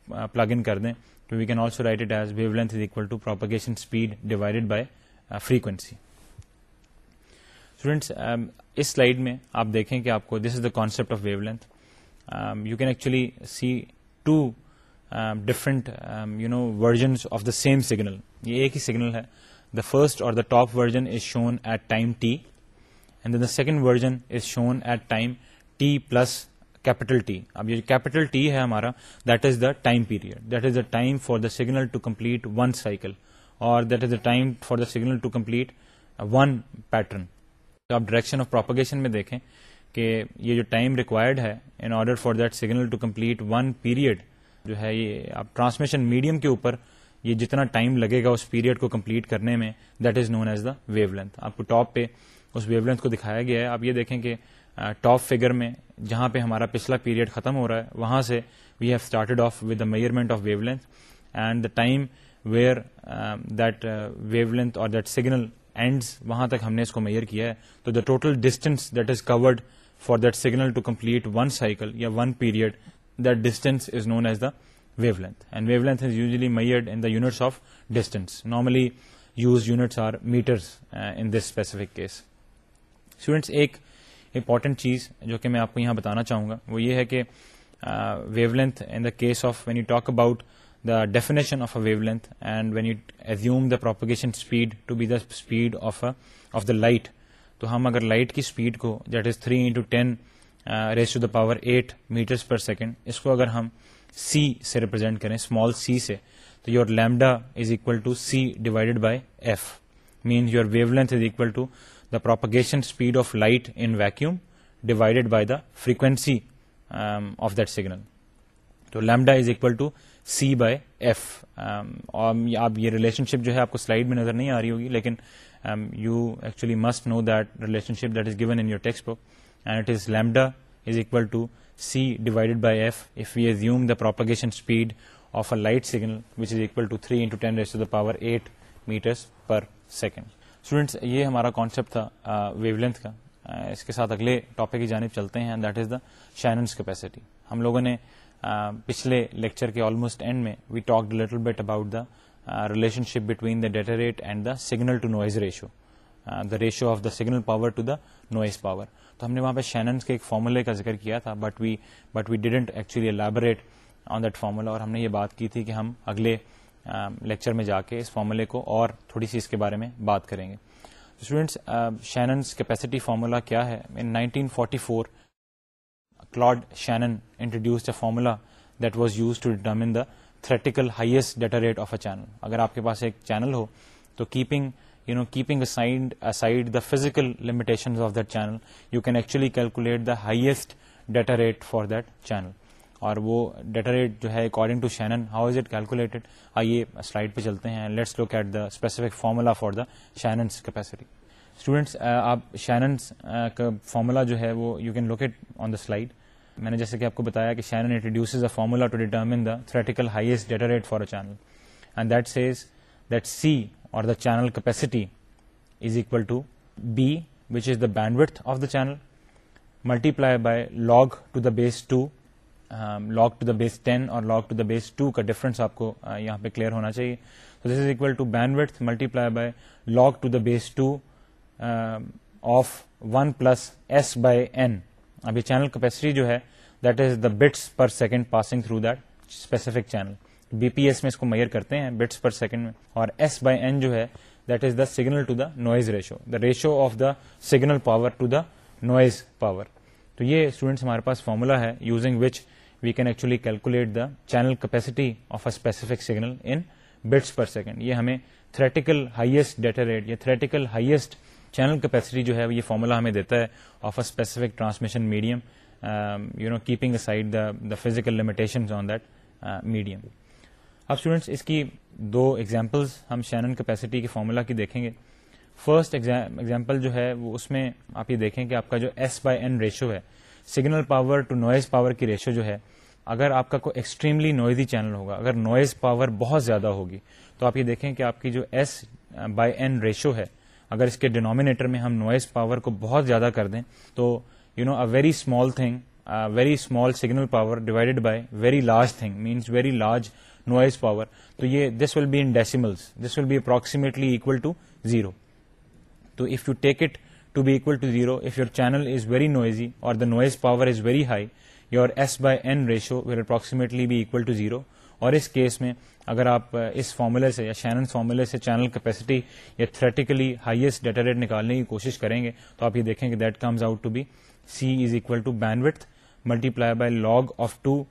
A: uh, پلگ ان کر دیں we can also write it as wave length is equal to propagation speed divided by frequency students اس سلائڈ میں آپ دیکھیں کہ آپ کو this is the concept of wavelength you can actually see two different you know versions of the same signal یہ ایک ہی سگنل ہے the first or the top version is shown at time T and then the second version is shown at time T plus capital T اب یہ capital T ہے ہمارا that is the time period that is the time for the signal to complete one cycle اور that is the time for the signal to complete one pattern تو آپ direction of propagation میں دیکھیں کہ یہ جو ٹائم ریکوائرڈ ہے in order for that signal to complete one period جو ہے یہ آپ ٹرانسمیشن میڈیم کے اوپر یہ جتنا ٹائم لگے گا اس پیریڈ کو کمپلیٹ کرنے میں that is known as the wavelength آپ کو ٹاپ پہ اس ویو لینتھ کو دکھایا گیا ہے. آپ یہ دیکھیں کہ ٹاپ فگر میں جہاں پہ ہمارا پچھلا پیریڈ ختم ہو رہا ہے، وہاں سے we have started off with the measurement of wavelength and the time where that wavelength اور دیٹ سگنل اینڈز وہاں تک ہم نے اس کو میئر کیا ہے۔ تو the total distance that is covered for that signal to complete one cycle یا one period that distance is known as the wavelength and wave length is usually measured in the units of distance normally use units are meters in this specific case students ایک important چیز جو کہ میں آپ کو یہاں بتانا چاہوں گا وہ یہ ہے کہ wavelength in the case of when you talk about the definition of a wavelength, and when you assume the propagation speed to be the speed of the light, تو ہم اگر لائٹ کی اسپیڈ کو that is three into ten raise to the power eight mattress per second اس کو اگر ہم c سے ریپرزینٹ کریں اسمال سی سے تو your lambda is equal to C divided by F means your wave length is equal to the propagation speed of light in vacuum divided by the frequency of that signal تو lambda is equal to C by F اب یہ relation شپ جو ہے آپ کو slide میں نظر نہیں آ رہی ہوگی، لیکن you actually must know that relationship that is given in your text book and it is lambda is equal to C divided by F if we assume the propagation speed of a light signal which is equal to three into ten raise to the power eight mattress per second students یہ ہمارا concept تھا wavelength کا. اس کے ساتھ اگلے topic کی جانب چلتے ہیں that is the Shannon's capacity ہم لوگوں نے پچھلے لیکچر کے آلموسٹ اینڈ میں we talk little bit about the relationship between the data rate and the signal to noise ratio the ratio of the signal power to the noise power تو ہم نے وہاں پہ شیننس کے ایک فارمولے کا ذکر کیا تھا but we but we didn't actually elaborate on that formula اور ہم نے یہ بات کی تھی کہ ہم اگلے لیکچر میں جا کے اس فارمولے کو اور تھوڑی سی اس کے بارے میں بات کریں گے۔ اسٹوڈینٹس شیننس کیپیسٹی فارمولا کیا ہے؟ In 1944 Claude Shannon introduce a formula that was use to determine the theoretical highest data rate of a channel اگر آپ کے پاس ایک چینل ہو، تو keeping you know keeping side the physical limitation of that channel you can actually calculate the highest data rate for that channel اور وہ data rate جو ہے according to Shannon how is it calculated آئیے slide پہ چلتے ہیں. Let's look at the specific formula for the Shannon's capacity students آپ Shannon's کا فارمولا جو ہے وہ you can look it on the slide میں نے جیسے کہ آپ کو بتایا کہ Shannon introduce a formula to determine the theoretical highest data rate for a channel and that says that C اور the channel capacity is equal to B which is the bandwidth of the channel multi ply by log to the base two log to the base ten اور log to the base two کا difference آپ کو یہاں پہ clear ہونا چاہیے. This is equal to bandwidth multiply by log to the base two of one plus S by N اب یہ چینل کیپیسٹی جو ہے that is the bits per second passing through that specific channel B P S میں اس کو measure کرتے ہیں bits per second میں. اور ایس بائی این جو ہے that is the signal to the noise ratio the ratio of the signal power to the noise power تو یہ اسٹوڈینٹس ہمارے پاس فارمولا ہے using which we can actually calculate the channel capacity of a specific signal in bits per second یہ ہمیں theoretical highest data rate یا theoretical highest channel capacity جو ہے یہ فارمولا ہمیں دیتا ہے of a specific transmission medium you know keeping aside the physical limitation on that medium اب اسٹوڈینٹس اس کی دو ایگزامپلس ہم شینن کیپیسٹی کے فارمولا کی دیکھیں گے فرسٹ ایگزامپل جو ہے وہ اس میں آپ یہ دیکھیں کہ آپ کا جو ایس بائی این ریشو ہے signal power to noise power کی ریشو جو ہے، اگر آپ کا کوئی ایکسٹریملی نوائزی چینل ہوگا، اگر نوائز پاور بہت زیادہ ہوگی، تو آپ یہ دیکھیں کہ آپ کی جو ایس بائی این ریشو ہے، اگر اس کے ڈینومینیٹر میں ہم نوائز پاور کو بہت زیادہ کر دیں، تو you know a very small thing very small signal power divided by very large thing means very large noise power تو یہ this will be in decimals this will be approximately equal to zero تو if you take it to be equal to zero if your channel is very noisy or the noise power is very high your S by N ratio will approximately be equal to zero اور اس case میں اگر آپ اس فارمولے سے یا Shannon فارمولے سے چینل کیپیسٹی یا تھریٹیکلی ہائیسٹ ڈیٹا ریٹ نکالنے کی کوشش کریں گے تو آپ یہ دیکھیں گے that comes out to be C is equal to bandwidth multiply by log of two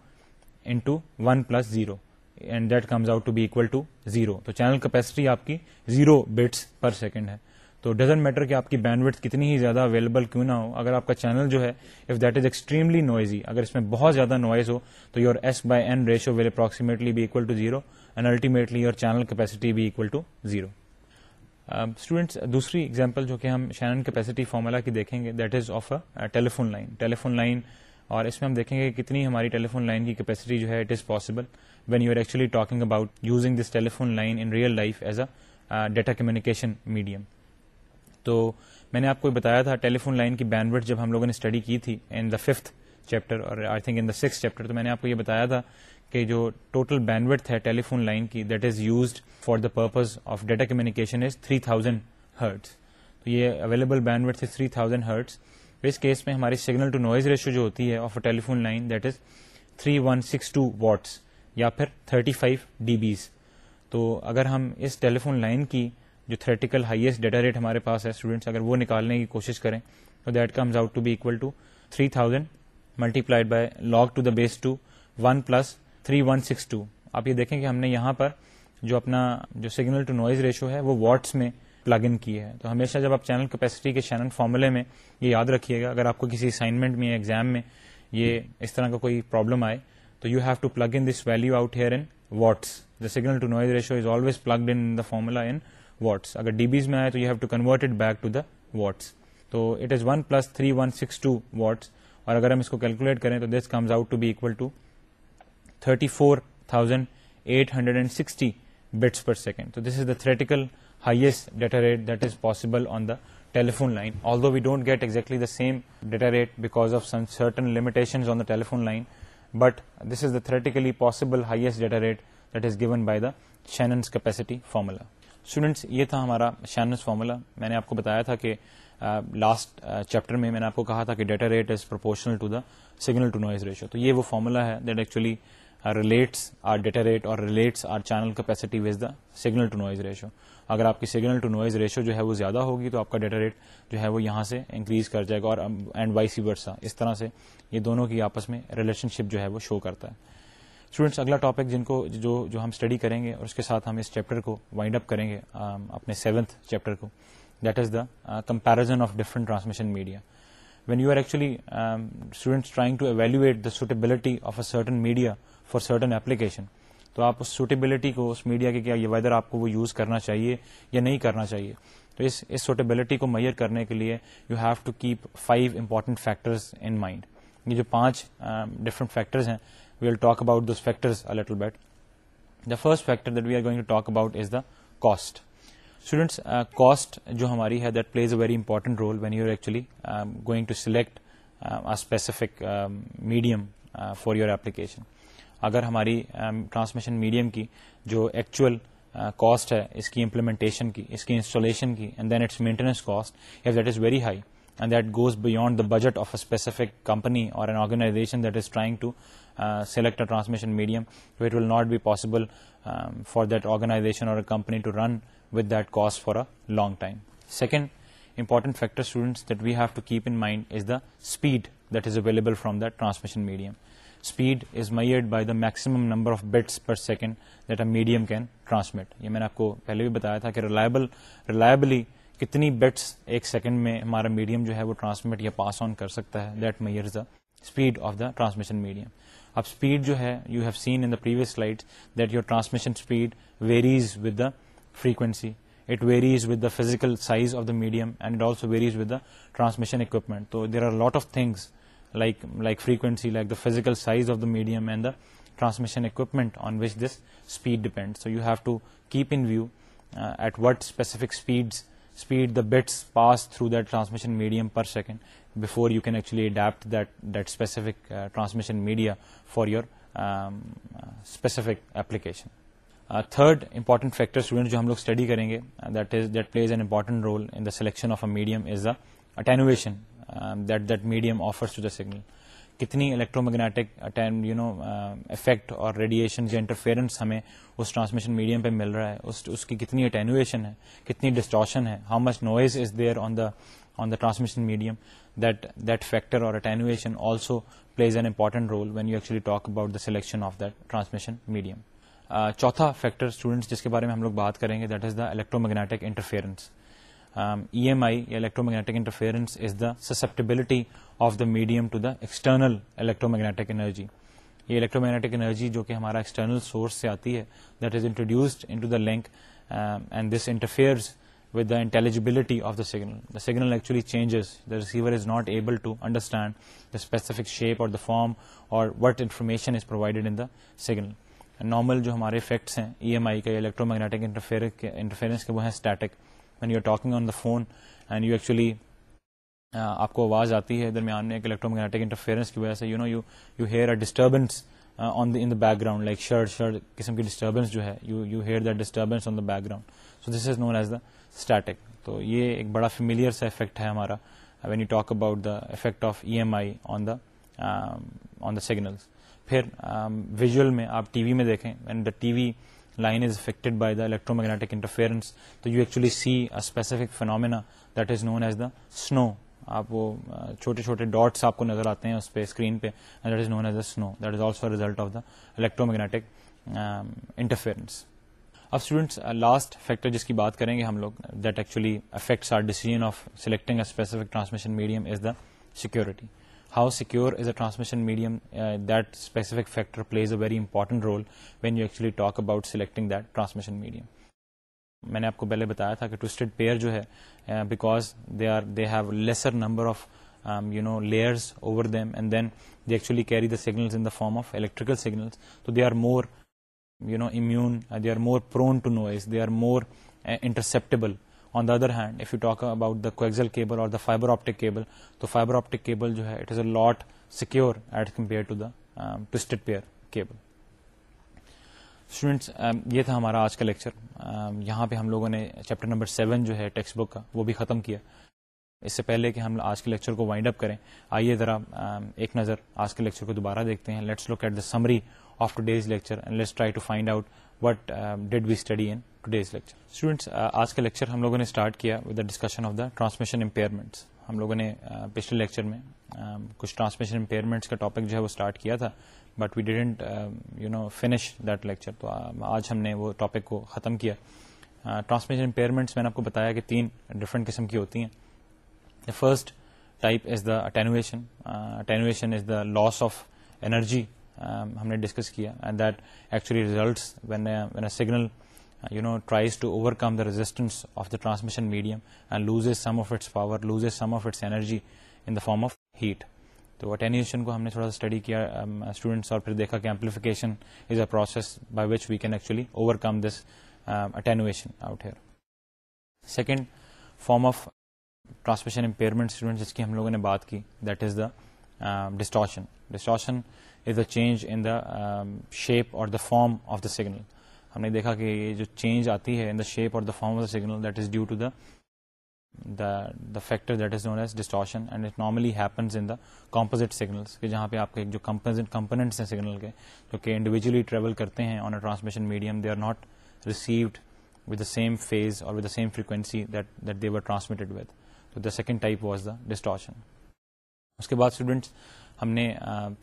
A: into one plus zero and that comes out to be equal to zero تو چینل کیپیسٹی آپ کی zero bits per second ہے. تو doesn't matter کہ آپ کی band would کتنی ہی زیادہ اویلیبل کیوں نہ ہو، اگر آپ کا چینل جو ہے if that is extremely noisy اگر اس میں بہت زیادہ نوائز ہو، تو your S by N ratio will approximately be equal to zero and ultimately your channel capacity be equal to zero students دوسری ایگزامپل جو کہ ہم شینن کیپیسٹی فارمولا کی دیکھیں گے that is of a telephone line telephone line اور اس میں ہم دیکھیں گے کتنی ہماری ٹیلیفون لائن کی کیپیسٹی جو ہے it is possible when you are actually talking about using this telephone line in real life as a data communication medium تو میں نے آپ کو بتایا تھا ٹیلیفون لائن کی بینڈ جب ہم لوگوں نے اسٹڈی کی تھی ان دا ففتھ چیپٹر اور I think in the six chapter تو میں نے آپ کو یہ بتایا تھا کہ جو ٹوٹل بینڈ ہے ٹیلیفون لائن کی that is used for the purpose of data communication is three thousand hertz تو یہ available bandwidth three thousand hertz اس کیس میں ہماری سگنل ٹو نوائز ریشو جو ہوتی ہے of a telephone line that is three one six two watts یا پھر 35 فائیو ڈی بیز تو اگر ہم اس ٹیلی فون لائن کی جو تھریٹیکل ہائیسٹ ڈیٹا ریٹ ہمارے پاس ہے اسٹوڈینٹس اگر وہ نکالنے کی کوشش کریں، تو that comes out to be equal to three thousand multiplied by log to the base two one plus three one six two آپ یہ دیکھیں کہ ہم نے یہاں پر جو اپنا جو سگنل ٹو نوائز ریشو ہے، وہ واٹس میں پلگ ان کی ہے۔ تو ہمیشہ جب آپ چینل کیپیسٹی کے چینل فارمولے میں یہ یاد رکھیے گا، اگر آپ کو کسی اسائنمنٹ میں یا ایگزام میں یہ اس طرح کا کوئی پرابلم آئے، تو you have to plug in this value out here in watts the signal to noise ratio is always plugged in the formula in watts اگر ڈی بیز میں آئے تو you have to convert it back to the watts تو it is one plus three one six two watts اور اگر ہم اس کو کیلکولیٹ کریں تو this comes out to be equal to thirty four thousand eight hundred and sixty bits per second تو this is the theoretical highest data rate that is possible on the telephone line although we don't get exactly the same data rate because of some certain limitation on the telephone line but this is the theoretically possible highest data rate that is given by the Shannon's capacity formula students یہ تھا ہمارا شیننس formula. میں نے آپ کو بتایا تھا کہ لاسٹ چیپٹر میں میں نے آپ کو کہا تھا کہ data rate is proportional to the signal to noise ratio تو یہ وہ فارمولا ہے that actually relates our data rate اور relates our channel capacity with the signal to noise ratio اگر آپ کی سگنل ٹو نوائز ریشو جو ہے وہ زیادہ ہوگی تو آپ کا ڈیٹا ریٹ جو ہے وہ یہاں سے انکریز کر جائے گا اور اینڈ وائی سی ورسا اس طرح سے یہ دونوں کی آپس میں ریلیشن شپ جو ہے وہ شو کرتا ہے۔ اسٹوڈینٹس اگلا ٹاپک جن کو جو جو ہم اسٹڈی کریں گے اور اس کے ساتھ ہم اس چیپٹر کو وائنڈ اپ کریں گے اپنے سیونتھ چیپٹر کو۔ That is the comparison of different transmission media when you are actually students trying to evaluate the suitability of a certain media for certain application تو آپ اس سوٹیبلٹی کو، اس میڈیا کے کیا یہ ویدر آپ کو وہ یوز کرنا چاہیے یا نہیں کرنا چاہیے؟ تو اس اس سوٹیبلٹی کو میئر کرنے کے لیے you have to keep five important factors in mind یہ جو پانچ ڈفرنٹ فیکٹرز ہیں we will talk about those factors little bit the first factor that we are going to talk about is the cost students cost جو ہماری ہے that plays a very important role when you are actually going to select specific medium for your application اگر ہماری transmission medium کی جو actual cost ہے اس کی امپلیمنٹیشن کی اس کی انسٹالیشن کی and then its maintenance cost if that is very high and that goes beyond the budget of a specific company or an organization that is trying to select a transmission medium it will not be possible for that organization or company to run with that cost for a long time second important factor students that we have to keep in mind is the speed that is available from that transmission medium. Speed is measured by the maximum number of bits per second that a medium can transmit یہ میں نے آپ کو پہلے بھی بتایا تھا کہ ریلائبل ریلائبلی کتنی بٹس ایک سیکنڈ میں ہمارا میڈیم جو ہے وہ ٹرانسمٹ یا پاس آن کر سکتا ہے. That measure the speed of the transmission medium اب اسپیڈ جو ہے you have seen in previous light that your transmission speed varies with the frequency it varies with the physical size of the medium and it also varies with the transmission equipment تو there are lot of things like like frequency like the physical size of the medium and the transmission equipment on which this speed depend so you have to keep in view at what specific speed speed the bits pass through that transmission medium per second before you can actually adapt that specific transmission media for your specific application third important factor student جو ہم لوگ study کریں گے that is that plays an important role in the selection of a medium is the attenuation that that medium offers to the signal کتنی electro magnetic you know effect اور radiation یا interference ہمیں اس transmission میڈیم پہ مل رہا ہے اس, اس کی کتنی اٹینویشن ہے کتنی ڈسٹارشن ہے how much noise is there on the on the transmission medium that that factor اور attenuation also plays an important role when you actually talk about the selection of that transmission medium چوتھا factor students جس کے بارے میں ہم لوگ بات کریں گے that is the electro magnetic interference E M I electro magnetic interference is the susceptibility of the medium to the external electromagnetic energy یہ الیکٹرو میگنیٹک انرجی جو کہ ہمارا ایکسٹرنل سورس سے آتی ہے that is introduced in to the link and this interferes with the intelligibility of the signal the signal actually changes the receiver is not able to understand the specific shape اور the form اور what information is provided in the signal normal جو ہمارے effects ہیں ای M آئی کے electro magnetic interference کے وہ ہیں static when you are talking on the phone and you actually آپ کو آواز آتی ہے درمیان میں ایک الیکٹرو میگنیٹک انٹرفیئرنس کی وجہ سے you know you you hear a disturbance on in the background like شرٹ شرٹ قسم کی ڈسٹربنس جو ہے you you hear the disturbance on the background so this is known as the static تو یہ ایک بڑا فیملیئر سا افیکٹ ہے ہمارا when you talk about the effect of E M I on the on the signals پھر um, visual میں آپ ٹی وی میں دیکھیں and the T V line is affected by the electro magnetic interference تو you actually see a specific phenomena that is known as the snow آپ وہ uh, چھوٹے چھوٹے ڈاٹس آپ کو نظر آتے ہیں اس پہ اسکرین پہ that is known as the snow that is also result of the electro magnetic interference اب اسٹوڈینٹس لاسٹ فیکٹر جس کی بات کریں گے ہم لوگ that actually affects our decision of selecting a specific transmission medium is the security how secure is a transmission medium that specific factor plays a very important role when you actually talk about selecting that transmission medium میں نے آپ کو پہلے بتایا تھا کہ toasted pair جو ہے because they are they have lesser number of you know layers over them and then they actually carry the signals in the form of electrical signals تو they are more you know immune they are more prone to noise they are more interceptible on the other hand if you talk about the coaxial cable اور the fibre optic cable تو fibre optic cable جو ہے it is a lot secure at compare to the twisted pair cable students یہ تھا ہمارا آج کا lecture یہاں پہ ہم لوگوں نے چیپٹر نمبر سیون جو ہے ٹیکسٹ بک کا وہ بھی ختم کیا اس سے پہلے کہ ہم آج کے لیکچر کو وائنڈ اپ کریں آئیے ذرا ایک نظر آج کے لیکچر کو دوبارہ دیکھتے ہیں let's look at the summary of today's lecture and let's try to find out what did we study in today's lecture students آج کا لیکچر ہم لوگوں نے اسٹارٹ کیا with the discussion of the transmission impairments ہم لوگوں نے پچھلے لیکچر میں کچھ ٹرانسمیشن امپیئرمنٹس کا ٹاپک جو ہے وہ اسٹارٹ کیا تھا but we didn't you know finish that lecture تو آج ہم نے وہ ٹاپک کو ختم کیا ٹرانسمیشن امپیئرمنٹس میں نے آپ کو بتایا کہ تین ڈفرنٹ قسم کی ہوتی ہیں the first type is the attenuation attenuation is the loss of energy ہم نے ڈسکس کیا and that actually results when a signal you know tries to overcome the resistance of the transmission medium and loose is some of its power loose is some of its energy in the form of heat تو attenuation کو ہم نے تھوڑا سا study کیا students اور پھر دیکھا کہ amplification is a process by which we can actually overcome this attenuation out here second form of transmission impairment student جس کی ہم لوگوں نے بات کی that is the distortion distortion is the change in the shape اور the form of the signal ہم نے دیکھا کہ یہ جو چینج آتی ہے ان دا شیپ اور the form of the signal that is due to the the factor that is known as distortion and it normally happens in the composite signals کہ جہاں پہ آپ کے جو کمپوننٹس ہیں سگنل کے، جو کہ انڈیویجلی ٹریول کرتے ہیں on a transmission medium they are not received with the same phase اور with the same frequency that they were transmitted with تو the second type was the distortion اس کے بعد اسٹوڈینٹس ہم نے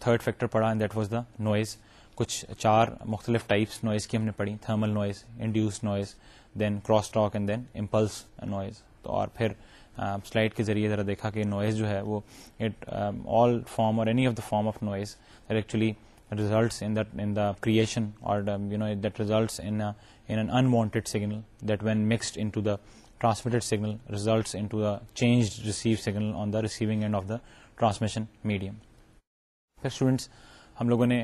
A: تھرڈ فیکٹر پڑھا دیٹ واز دا نوائز کچھ چار مختلف ٹائپس نوائز کی ہم نے پڑھی. Thermal noise induce noise then cross talk and then impulse noise تو اور پھر سلائڈ کے ذریعے ذرا دیکھا کہ نوائز جو ہے وہ اٹ آل فارم اور any of the form of noise actually results in the creation اور you know that results in an unwanted signal that when mixed in to the transmitted signal results in to the change receive signal on the receiving end of the transmission medium پھر students ہم لوگوں نے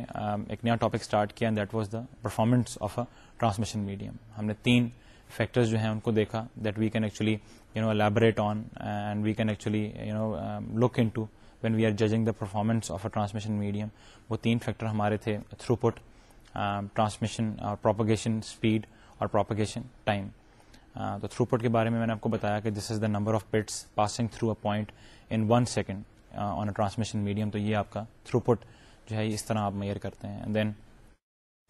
A: ایک نیا topic start کیا that was the performance of a transmission medium ہم نے تین فیکٹرز جو ہیں ان کو دیکھا that we can actually you know elaborate on and we can actually you know look into when we are judging the performance of a transmission medium وہ تین فیکٹر ہمارے تھے تھرو پٹ ٹرانسمیشن اور propagation speed اور propagation time تو throughput کے بارے میں میں نے آپ کو بتایا کہ this is the number of bits passing through a point in one second on a transmission medium تو یہ آپ کا تھرو پٹ جو ہے اس طرح آپ میئر کرتے ہیں. Then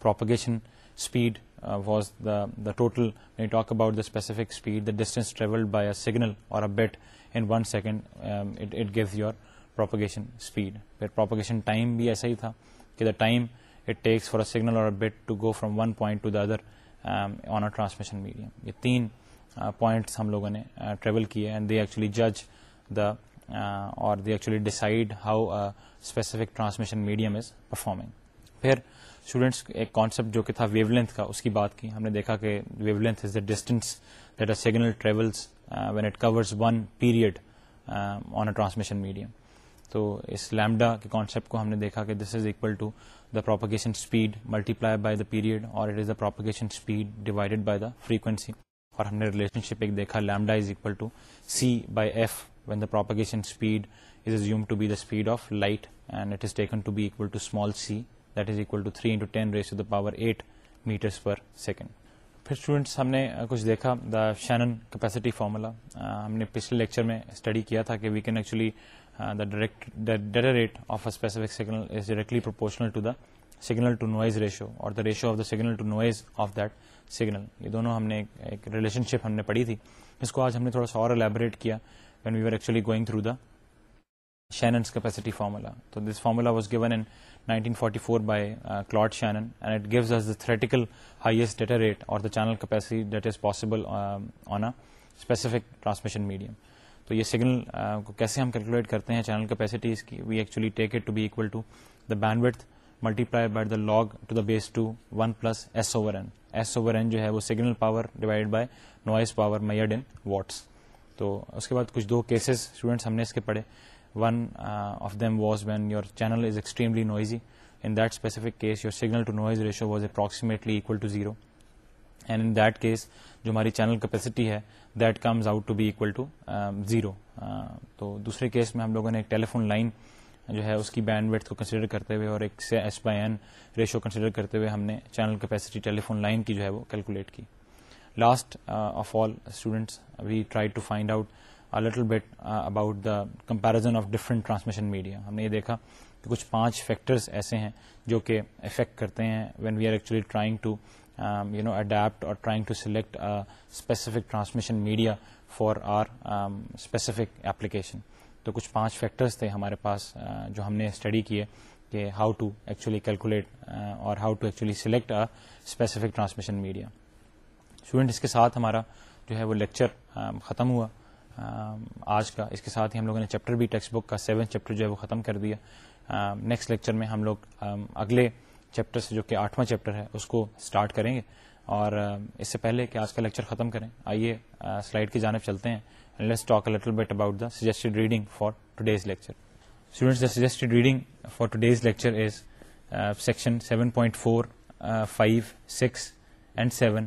A: propagation speed was the the total talk about the specific speed the distance travelled by a signal اور a bit in one second it gives your propagation speed پھر propagation time بھی ایسا ہی تھا کہ the time it takes for a signal اور bit to go from one point to the other on a transmission medium یہ تین points ہم لوگوں نے ٹریول کیے اینڈ دے ایکچولی جج دا اور دی actually decide how specific transmission medium is performing پھر اسٹوڈینٹس ایک کانسیپٹ جو کہ تھا ویو لینتھ کا، اس کی بات کی۔ ہم نے دیکھا کہ wave length is the distance that a signal travels when it covers one period on a transmission medium تو اس لیمڈا کے کانسیپٹ کو ہم نے دیکھا کہ this is equal to the propagation speed multiply by the period اور it is the propagation speed divided by the frequency اور ہم نے ریلیشن شپ ایک دیکھا lambda is equal to C by F when the propagation speed is assume to be the speed of light and it is taken to be equal to small C that is equal to three into ten raise to the power eight mattress per second پھر students ہم نے کچھ دیکھا دا Shannon capacity formula ہم نے پچھلے lecture میں study کیا تھا کہ we can actually the direct data rate of a specific signal is directly proportional to the signal to noise ratio اور the ratio of the signal to noise of that signal یہ دونوں ہم نے ایک relation شپ ہم نے پڑھی تھی اس کو آج ہم نے تھوڑا سا اور الیبوریٹ کیا when we are actually going through the Shannon's capacity formula so this formula was given in 1944 by Claude Shannon and it gives us the theoretical highest data rate اور the channel capacity that is possible on a specific transmission medium تو یہ signal کو کیسے ہم calculate کرتے ہیں channel capacity کی we actually take it to be equal to the bandwidth multiply by the log to the base two one plus S over N S over N جو ہے وہ signal power divide by noise power measured in watts تو اس کے بعد کچھ دو cases students ہم نے اس کے پڑھے. One of them was when your channel is extremely noisy in that specific case your signal to noise ratio was approximately equal to zero and in that case جو ہماری چینل کیپیسٹی ہے that comes out to be equal to zero تو دوسرے case میں ہم لوگوں نے ایک ٹیلیفون لائن جو ہے اس کی بینڈ ویٹ کو کنسیڈر کرتے ہوئے اور ایک S by N ratio consider کرتے ہوئے ہم نے چینل کیپیسٹی ٹیلیفون لائن کی جو ہے وہ کیلکولیٹ کی. Last of all students we try to find out little bit about the comparison of different transmission media ہم نے یہ دیکھا کہ کچھ پانچ فیکٹرز ایسے ہیں جو کہ افیکٹ کرتے ہیں when we are actually trying to you know adapt اور trying to select specific transmission media for our specific application تو کچھ پانچ فیکٹرز تھے ہمارے پاس جو ہم نے اسٹڈی کیے کہ ہاؤ ٹو ایکچولی کیلکولیٹ اور how to actually select specific transmission media students اس کے ساتھ ہمارا جو ہے وہ لیکچر ختم ہوا۔ آج کا۔ اس کے ساتھ ہی ہم لوگوں نے چیپٹر بھی، ٹیکسٹ بک کا سیون چیپٹر جو ہے وہ ختم کر دیا۔ نیکسٹ لیکچر میں ہم لوگ اگلے چیپٹر سے جو کہ آٹھواں چیپٹر ہے، اس کو اسٹارٹ کریں گے۔ اور اس سے پہلے کہ آج کا لیکچر ختم کریں، آئیے سلائڈ کی جانب چلتے ہیں۔ Let's talk little bit about the suggested reading for today's lecture students the suggested reading for today's lecture is section seven point four five six and seven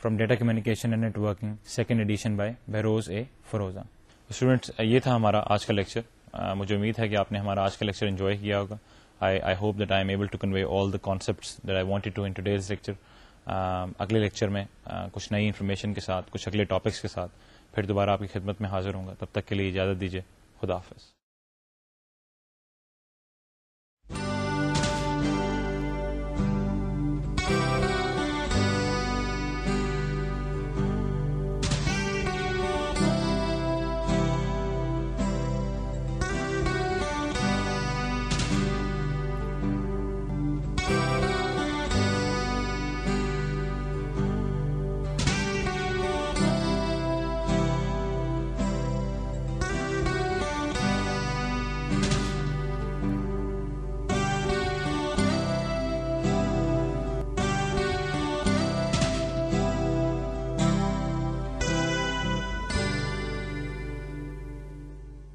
A: from data communication and networking second edition by Behrouz A Forouzan students یہ تھا ہمارا آج کا lecture uh, مجھے امید ہے کہ آپ نے ہمارا آج کا لیکچر انجوائے کیا ہوگا. I hope that I am able to convey all the concepts that I wanted to in today's lecture اگلے لیکچر میں uh, کچھ نئی انفارمیشن کے ساتھ، کچھ اگلے ٹاپکس کے ساتھ پھر دوبارہ آپ کی خدمت میں حاضر ہوں گا. تب تک کے لیے اجازت دیجیے. خدا حافظ.